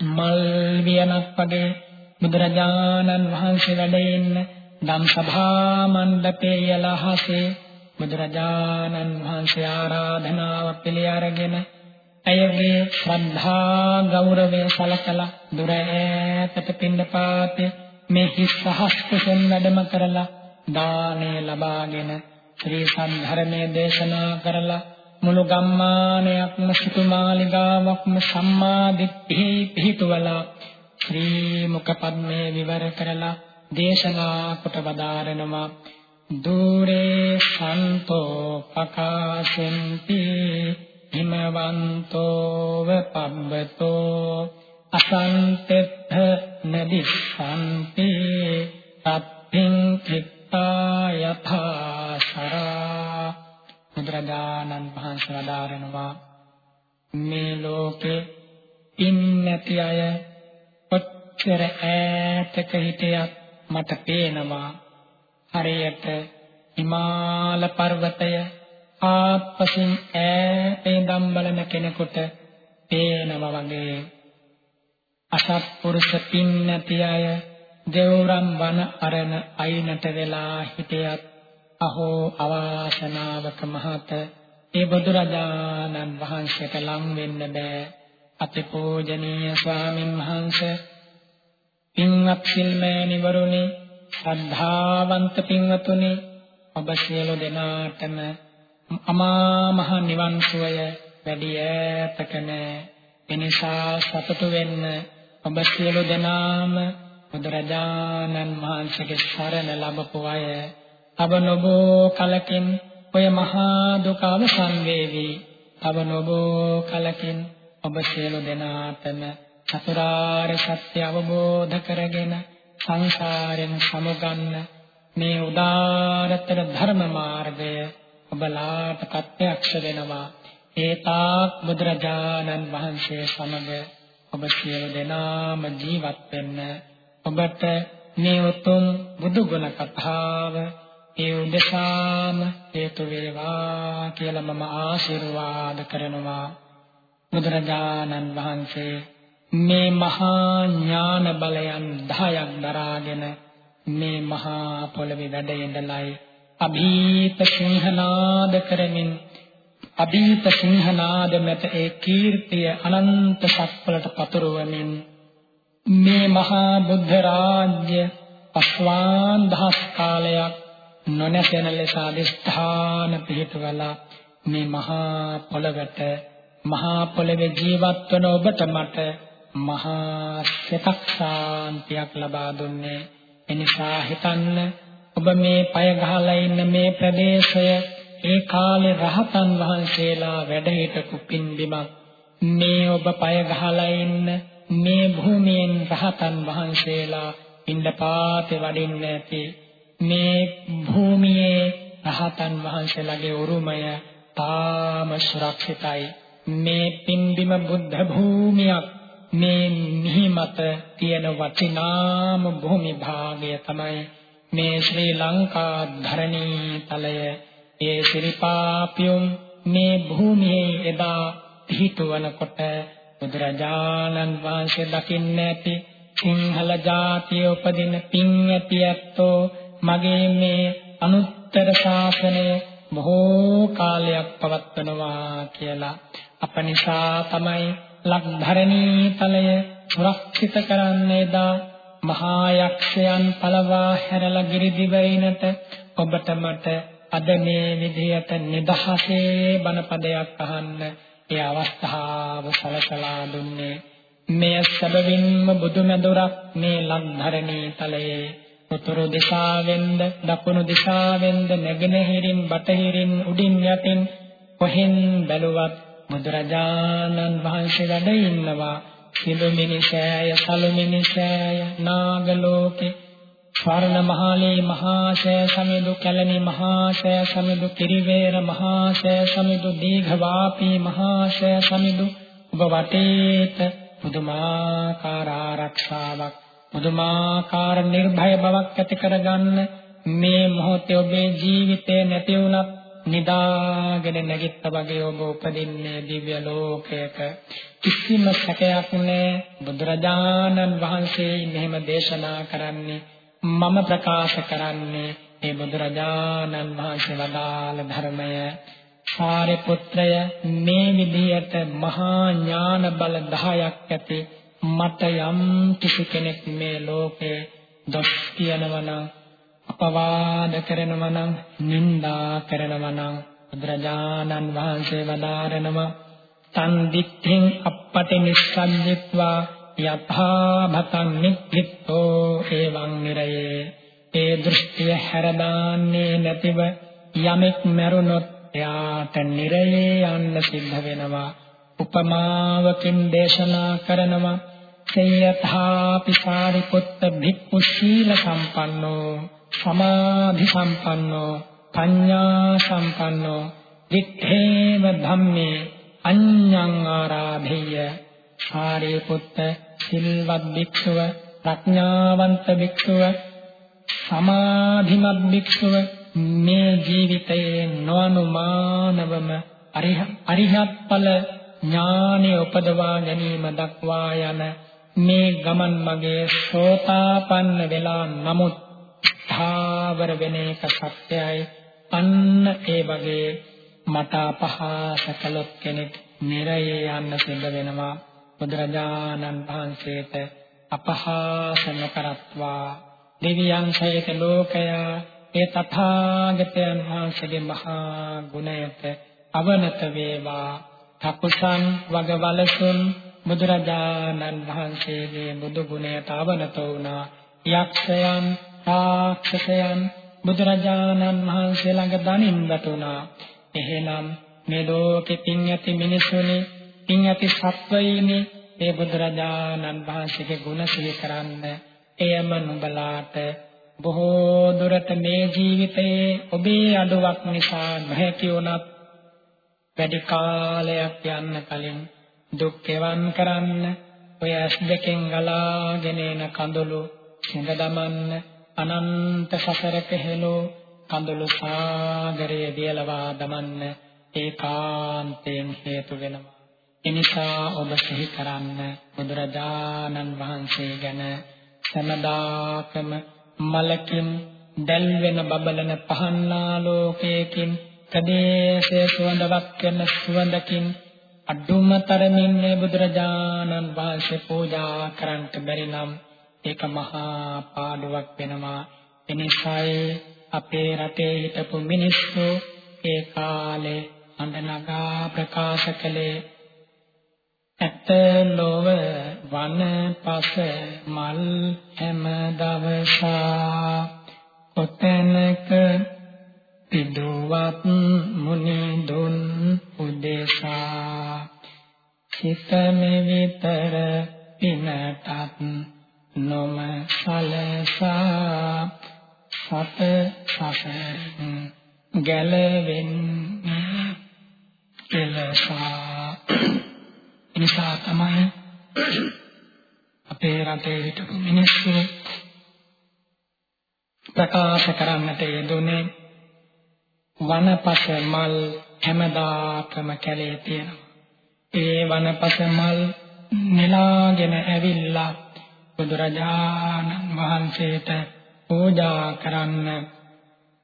මල් වියනක් වගේ බුදුරජාණන් වහන්සේ වැඩ ඉන්න ධම් සභා මණ්ඩපයේ යලහසේ බුදුරජාණන් වහන්සේ ආරාධනාව පිළි අරගෙන ඇයගේ ශ්‍රද්ධා ගෞරවය සලකලා දුර ඈතට පින්නපාතේ මේ හිස් සහස්කසෙන් වැඩම කරලා දානය ලබාගෙන ශ්‍රී සම්ධර්මයේ දේශනා කරලා මුළු ගම්මානයක්ම සුතුමාලිගාවක්ම සම්මාදිට්ඨි පිහිටුවලා ශ්‍රී මුඛ පද්මේ විවර කරලා දේශනා කොට වදාරනවා. දුරේ සන්තෝ පකාශෙන්ති හිමවන්තෝව පබ්බතෝ අසන්තෙත්ථ නදිස්සන්ති තත්ථින් කිත්තා යථා සරා බුදුරජාණන් වහන්සේ වදාරනවා මේ ලෝකේ ඉන්නති අය කොච්චර ඈතක හිටියත් මට පේනවා හරියට හිමාල පර්වතය ආත්පසින් ඈතේ ඉඳන් බලන කෙනෙකුට පේනවා වගේ. අසත්පුරුෂ පින් නැති අය දෙවුරම් වන අරණ අයිනට වෙලා හිටියත් අහෝ අවාසනාවක මහත ඒ බුදුරජාණන් වහන්සේට ලං වෙන්න බෑ. අතිපූජනීය ස්වාමින් වහන්සේ පින්වත් සිල්මෑණිවරුනි ශ්‍රද්ධාවන්ත පින්වතුනි ඔබ සියලු දෙනාටම අමා මහ නිවන් සුවය වැඩි ඈතක නෑ. එනිසා සතුටු වෙන්න ඔබ සියලු දෙනාම බුදුරජාණන් වහන්සේගේ සරණ ලැබපු අය තව නොබෝ කලකින් ඔය මහා දුක අවසන් වේවි. තව නොබෝ කලකින් ඔබ සියලු දෙනාටම චතුරාර්ය සත්‍ය අවබෝධ කරගෙන සංසාරයෙන් සමුගන්න මේ උදාරතර ධර්ම මාර්ගය ඔබලාට ප්‍රත්‍යක්ෂ වෙනවා. ඒ තාක් බුදුරජාණන් වහන්සේ සමග ඔබ සියලු දෙනාම ජීවත් වෙන්න ඔබට මේ උතුම් බුදු ගුණ කතාව ඒ උදෙසාම හේතු වේවා කියලා මම ආශිර්වාද කරනවා. බුදුරජාණන් වහන්සේ මේ මහා ඥාන බලයන් 10ක් දරාගෙන මේ මහා පොළවේ වැඩ ඉඳලයි අභීත සිංහනාද කරමින් අභීත සිංහනාද මත ඒ කීර්තිය අනන්ත සක්වලට පතුරවමින් මේ මහා බුද්ධ රාජ්‍ය අස්වාන් දහස් කාලයක් නොනැසෙන ලෙස අධිෂ්ඨාන පිහිටවලා මේ මහා පොළවට මහා පොළවේ ජීවත් වන ඔබට මට මහා සිතක් ශාන්තියක් ලබා දුන්නේ. එනිසා හිතන්න ඔබ මේ පය ගහලා ඉන්න මේ ප්‍රදේශය ඒ කාලේ රහතන් වහන්සේලා වැඩ හිටපු පින්බිමක් මේ ඔබ පය ගහලා ඉන්න මේ භූමියෙන් රහතන් වහන්සේලා ඉන්දපාතේ වඩින්න ඇති. මේ භූමියේ රහතන් වහන්සේලාගේ උරුමය තාම සුරක්ෂිතයි. මේ පින්බිම බුද්ධ භූමියක් මේ මිහි මත තියෙන වටිනාම භූමි භාගය තමයි මේ ශ්‍රී ලංකා ධරණී තලය. ඒ ශිල්පාපියුම් මේ භූමියේ එදා පිහිටවනකොට බුදුරජාණන් වහන්සේ දකින්න ඇති සිංහල ජාතිය උපදින පින් ඇති ඇත්තෝ මගේ මේ අනුත්තර ශාසනය බොහෝ කාලයක් පවත්වනවා කියලා. අප නිසා තමයි ලක්ධරණී තලය සුරක්ෂිත කරන්නේ දා මහා යක්ෂයන් පළවා හැරලා ගිරිදිවයිනට ඔබට මට අද මේ විදියට නිදහසේ බණපදයක් අහන්න ඒ අවස්ථාව සලසලා දුන්නේ. මෙය සැබවින්ම බුදුමැදුරක් මේ ලක්ධරණී තලයේ උතුරු දිශාවෙන්ද දකුණු දිශාවෙන්ද නැගෙනහිරින් බටහිරින් උඩින් යටින් කොහෙන් බැලුවත් බුදුරජාණන් වහන්සේ වැඩ ඉන්නවා. සිළුමිනිසෑය සලුමිනිසෑය නාගලෝකේ ස්වර්ණ මහලේ මහාශය සමිදු කැලණි මහාශය සමිදු කිරිවේර මහාශය සමිදු දීඝවාපී මහාශය සමිදු ඔබ වටේට පුදුමාකාර ආරක්ෂාවක් පුදුමාකාර නිර්භය බවක් ඇති කරගන්න මේ මොහොතේ ඔබේ ජීවිතේ නැති වුණත් නිදාගෙන නැගිට වගේ ඔබ උපදින්නේ දිව්‍ය ලෝකයක. කිසිම සැකයක් නැහැ. බුදුරජාණන් වහන්සේ මෙහෙම දේශනා කරන්නේ මම ප්‍රකාශ කරන්නේ මේ බුදුරජාණන් වහන්සේ වදාළ ධර්මය. සාරිපුත්‍රය මේ විදියට මහා ඥාන බල 10ක් ඇති මට යම් කිසි කෙනෙක් මේ ලෝකේ දොස් කියනවා නම් අපවාද කරනවා නම් නිന്ദා කරනවා නම් බුදුරජාණන් වහන්සේ වදාරනවා. තන් දිත්තෙන් අපපටි නිස්සද්දිත්වා යථා භතං නික්ඛිතෝ එවං නිරයේ ඒ දෘෂ්ටිය හැරදාන්නේ නැතිව යමෙක් මරුණොත් එයාට නිරයේ යන්න සිද්ධ වෙනවා උපමාවකින් දේශනා කරනවා සේයථාපි සාරිපුත්ත භික්ඛු සීල සම්පන්නෝ සමාධි සම්පන්නෝ පඤ්ඤා සම්පන්නෝ විත්තේව ධම්මේ අඤ්ඤං ආරාධේය සාරිපුත්ත සිල්වත් භික්ෂුව ප්‍රඥාවන්ත භික්ෂුව සමාධිමත් භික්ෂුව මේ ජීවිතයේ නොඅනුමානවම අරිහත් ඵල ඥානෙ උපදවා ගැනීම දක්වා යන මේ ගමන් මගේ සෝතාපන්න වෙලා නමුත් ස්ථාවර වෙන එක සත්‍යයි අන්න ඒ වගේ මට අපහාස කළොත් කෙනෙක් නිරයේ යන්න සිද්ධ වෙනවා බුදුරජාණන් වහන්සේට අපහාස නොකරත්වා දෙවියන් සහිත ලෝකයා ඒ තථාගතයන් වහන්සේගේ මහා ගුණයට අවනත වේවා. තපුසන් වගවලසුන් බුදුරජාණන් වහන්සේගේ බුදු ගුණයට අවනත වුණා. යක්ෂයන් රාක්ෂසයන් බුදුරජාණන් වහන්සේ ළඟ දනින් වැටුණා එහෙනම් මේ ලෝකෙ පින් ඇති මිනිසුනි පින් ඇති සත්වයිනි ඒ බුදුරජාණන් වහන්සේගේ ගුණ සිහි කරන්න එයම නුඹලාට බොහෝ දුරට මේ ජීවිතයේ ඔබේ අඩුවක් නිසා නොහැකි වුණත් වැඩි කාලයක් යන්න කලින් දුක් කෙවන් කරන්න ඔය ඇස් දෙකෙන් ගලාගෙන එන කඳුළු සිඳ දමන්න අනන්ත සසරක හෙළෝ කඳුළු සාගරයේ දියලවා දමන්න ඒකාන්තයෙන් හේතු වෙනවා. එනිසා ඔබ සිහි කරන්න බුදුරජාණන් වහන්සේ ගැන සමදාකම මලකින් දැල් වෙන බබලන පහන්නාලෝකයකින් ප්‍රදේශයේ සුවඳවත් කරන සුවඳකින් අඩුම තරමින් මේ බුදුරජාණන් වහන්සේ පූජා කරන්නට බැරි නම් ඒක මහා පාඩුවක් වෙනවා. එනිසායි අපේ රටේ හිටපු මිනිස්සු ඒ කාලේ අඬනගා ප්‍රකාශ කළේ ඇත ලොව වනපස මල් හැම දවසා කොතැනක පිදුවත් මුනි දුන් උදේසා. සිතමෙ විතර පිනටත් නොම සලසා. සත සසරෙන් ගැලවෙන්නේ කෙලසා නිසා තමයි අපේ රටේ හිටපු මිනිස්සු ප්‍රකාශ කරන්නට යෙදුනේ වනපස මල් හැමදාකම කැලේ තියෙනවා. ඒ වනපස මල් නෙලාගෙන ඇවිල්ලා බුදුරජාණන් වහන්සේට පූජා කරන්න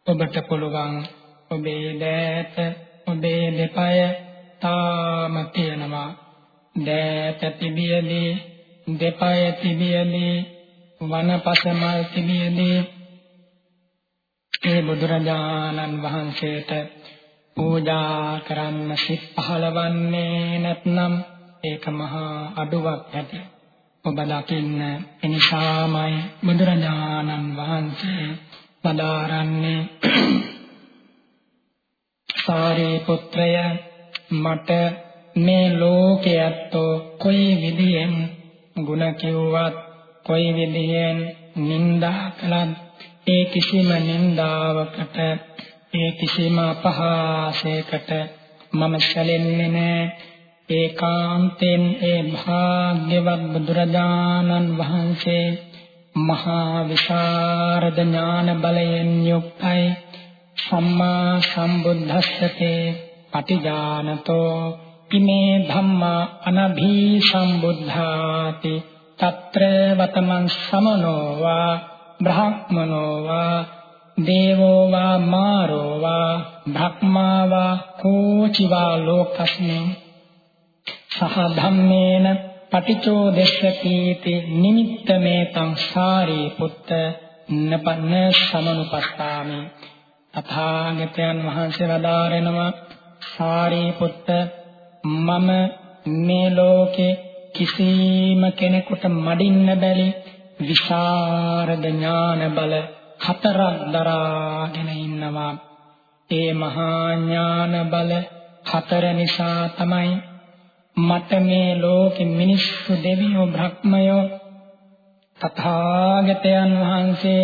ඔබට පුළුවන් ඔබේ දෑත ඔබේ දෙපය තාම තියෙනවා දෑත තිබියදී දෙපය තිබියදී වනපස මල් තිබියදී ඒ බුදුරජාණන් වහන්සේට පූජා කරන්න සිත් පහළවන්නේ නැත්නම් ඒක මහා අඩුවක් ඇති. ඔබ දකින්න එනිසාමයි බුදුරජාණන් වහන්සේ පදාරන්නේ සාරේ පුත්‍රය මට මේ ලෝකයේත්තෝ කොයි විදියෙන් ಗುಣ කිව්වත් කොයි විදියෙන් නිନ୍ଦා කළත් ඒ කිසිම නින්දාවකට ඒ කිසිම අපහාසයකට මම සැලෙන්නේ නැහැ ඒකාන්තෙන් ඒ භාග්‍යවත් බුදුරජාණන් වහන්සේ මහා විශාරද ඥාන බලයෙන් යුක්තයි. සම්මා සම්බුද්ධස්සතේ පටිජානතෝ ඉමේ ධම්මා අනභී සම්බුද්ධාති తත්‍ර වතමන් සමනෝ වා බ්‍රහ්මනෝ වා දේවෝ වා මාරෝ වා භක්මා වා කෝචිවා ලෝකස්මින් සහ ධම්මේන පටිචෝ දෙස්සකීති නිමිත්තමේ තං සාරී පුත්ත නපන්න සමනුපස්ථාමි තථාගතයන් වහන්සේ වදාරනවා සාරී පුත්ත මම මේ ලෝකේ කිසිම කෙනෙකුට මඩින්න බැරි විශාරද ඥාන බල හතරක් දරාගෙන ඉන්නවා. ඒ මහා ඥාන බල හතර නිසා තමයි මට මේ ලෝකෙ මිනිස්සු දෙවියෝ බ්‍රහ්මයෝ තථාගතයන් වහන්සේ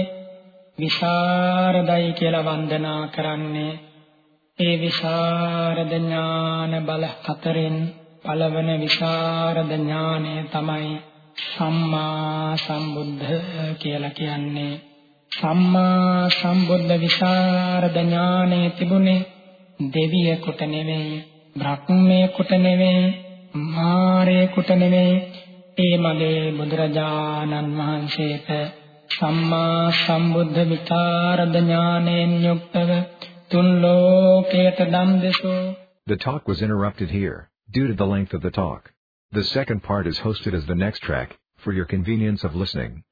විශාරදයි කියලා වන්දනා කරන්නේ. ඒ විශාරද ඥාන බල හතරෙන් පළවන විශාරද ඥානය තමයි සම්මා සම්බුද්ධ කියලා කියන්නේ. සම්මා සම්බුද්ධ විශාරද ඥානය තිබුණේ දෙවියෙකුට නෙවෙයි බ්‍රහ්මයෙකුට නෙවෙයි මාරයෙකුට නෙවෙයි. ඒ මගේ බුදුරජාණන් වහන්සේට සම්මා සම්බුද්ධ විචාරද ඥානයෙන් යුක්තව The talk was interrupted here, due to the length of the talk. The second part is hosted as the next track, for your convenience of listening.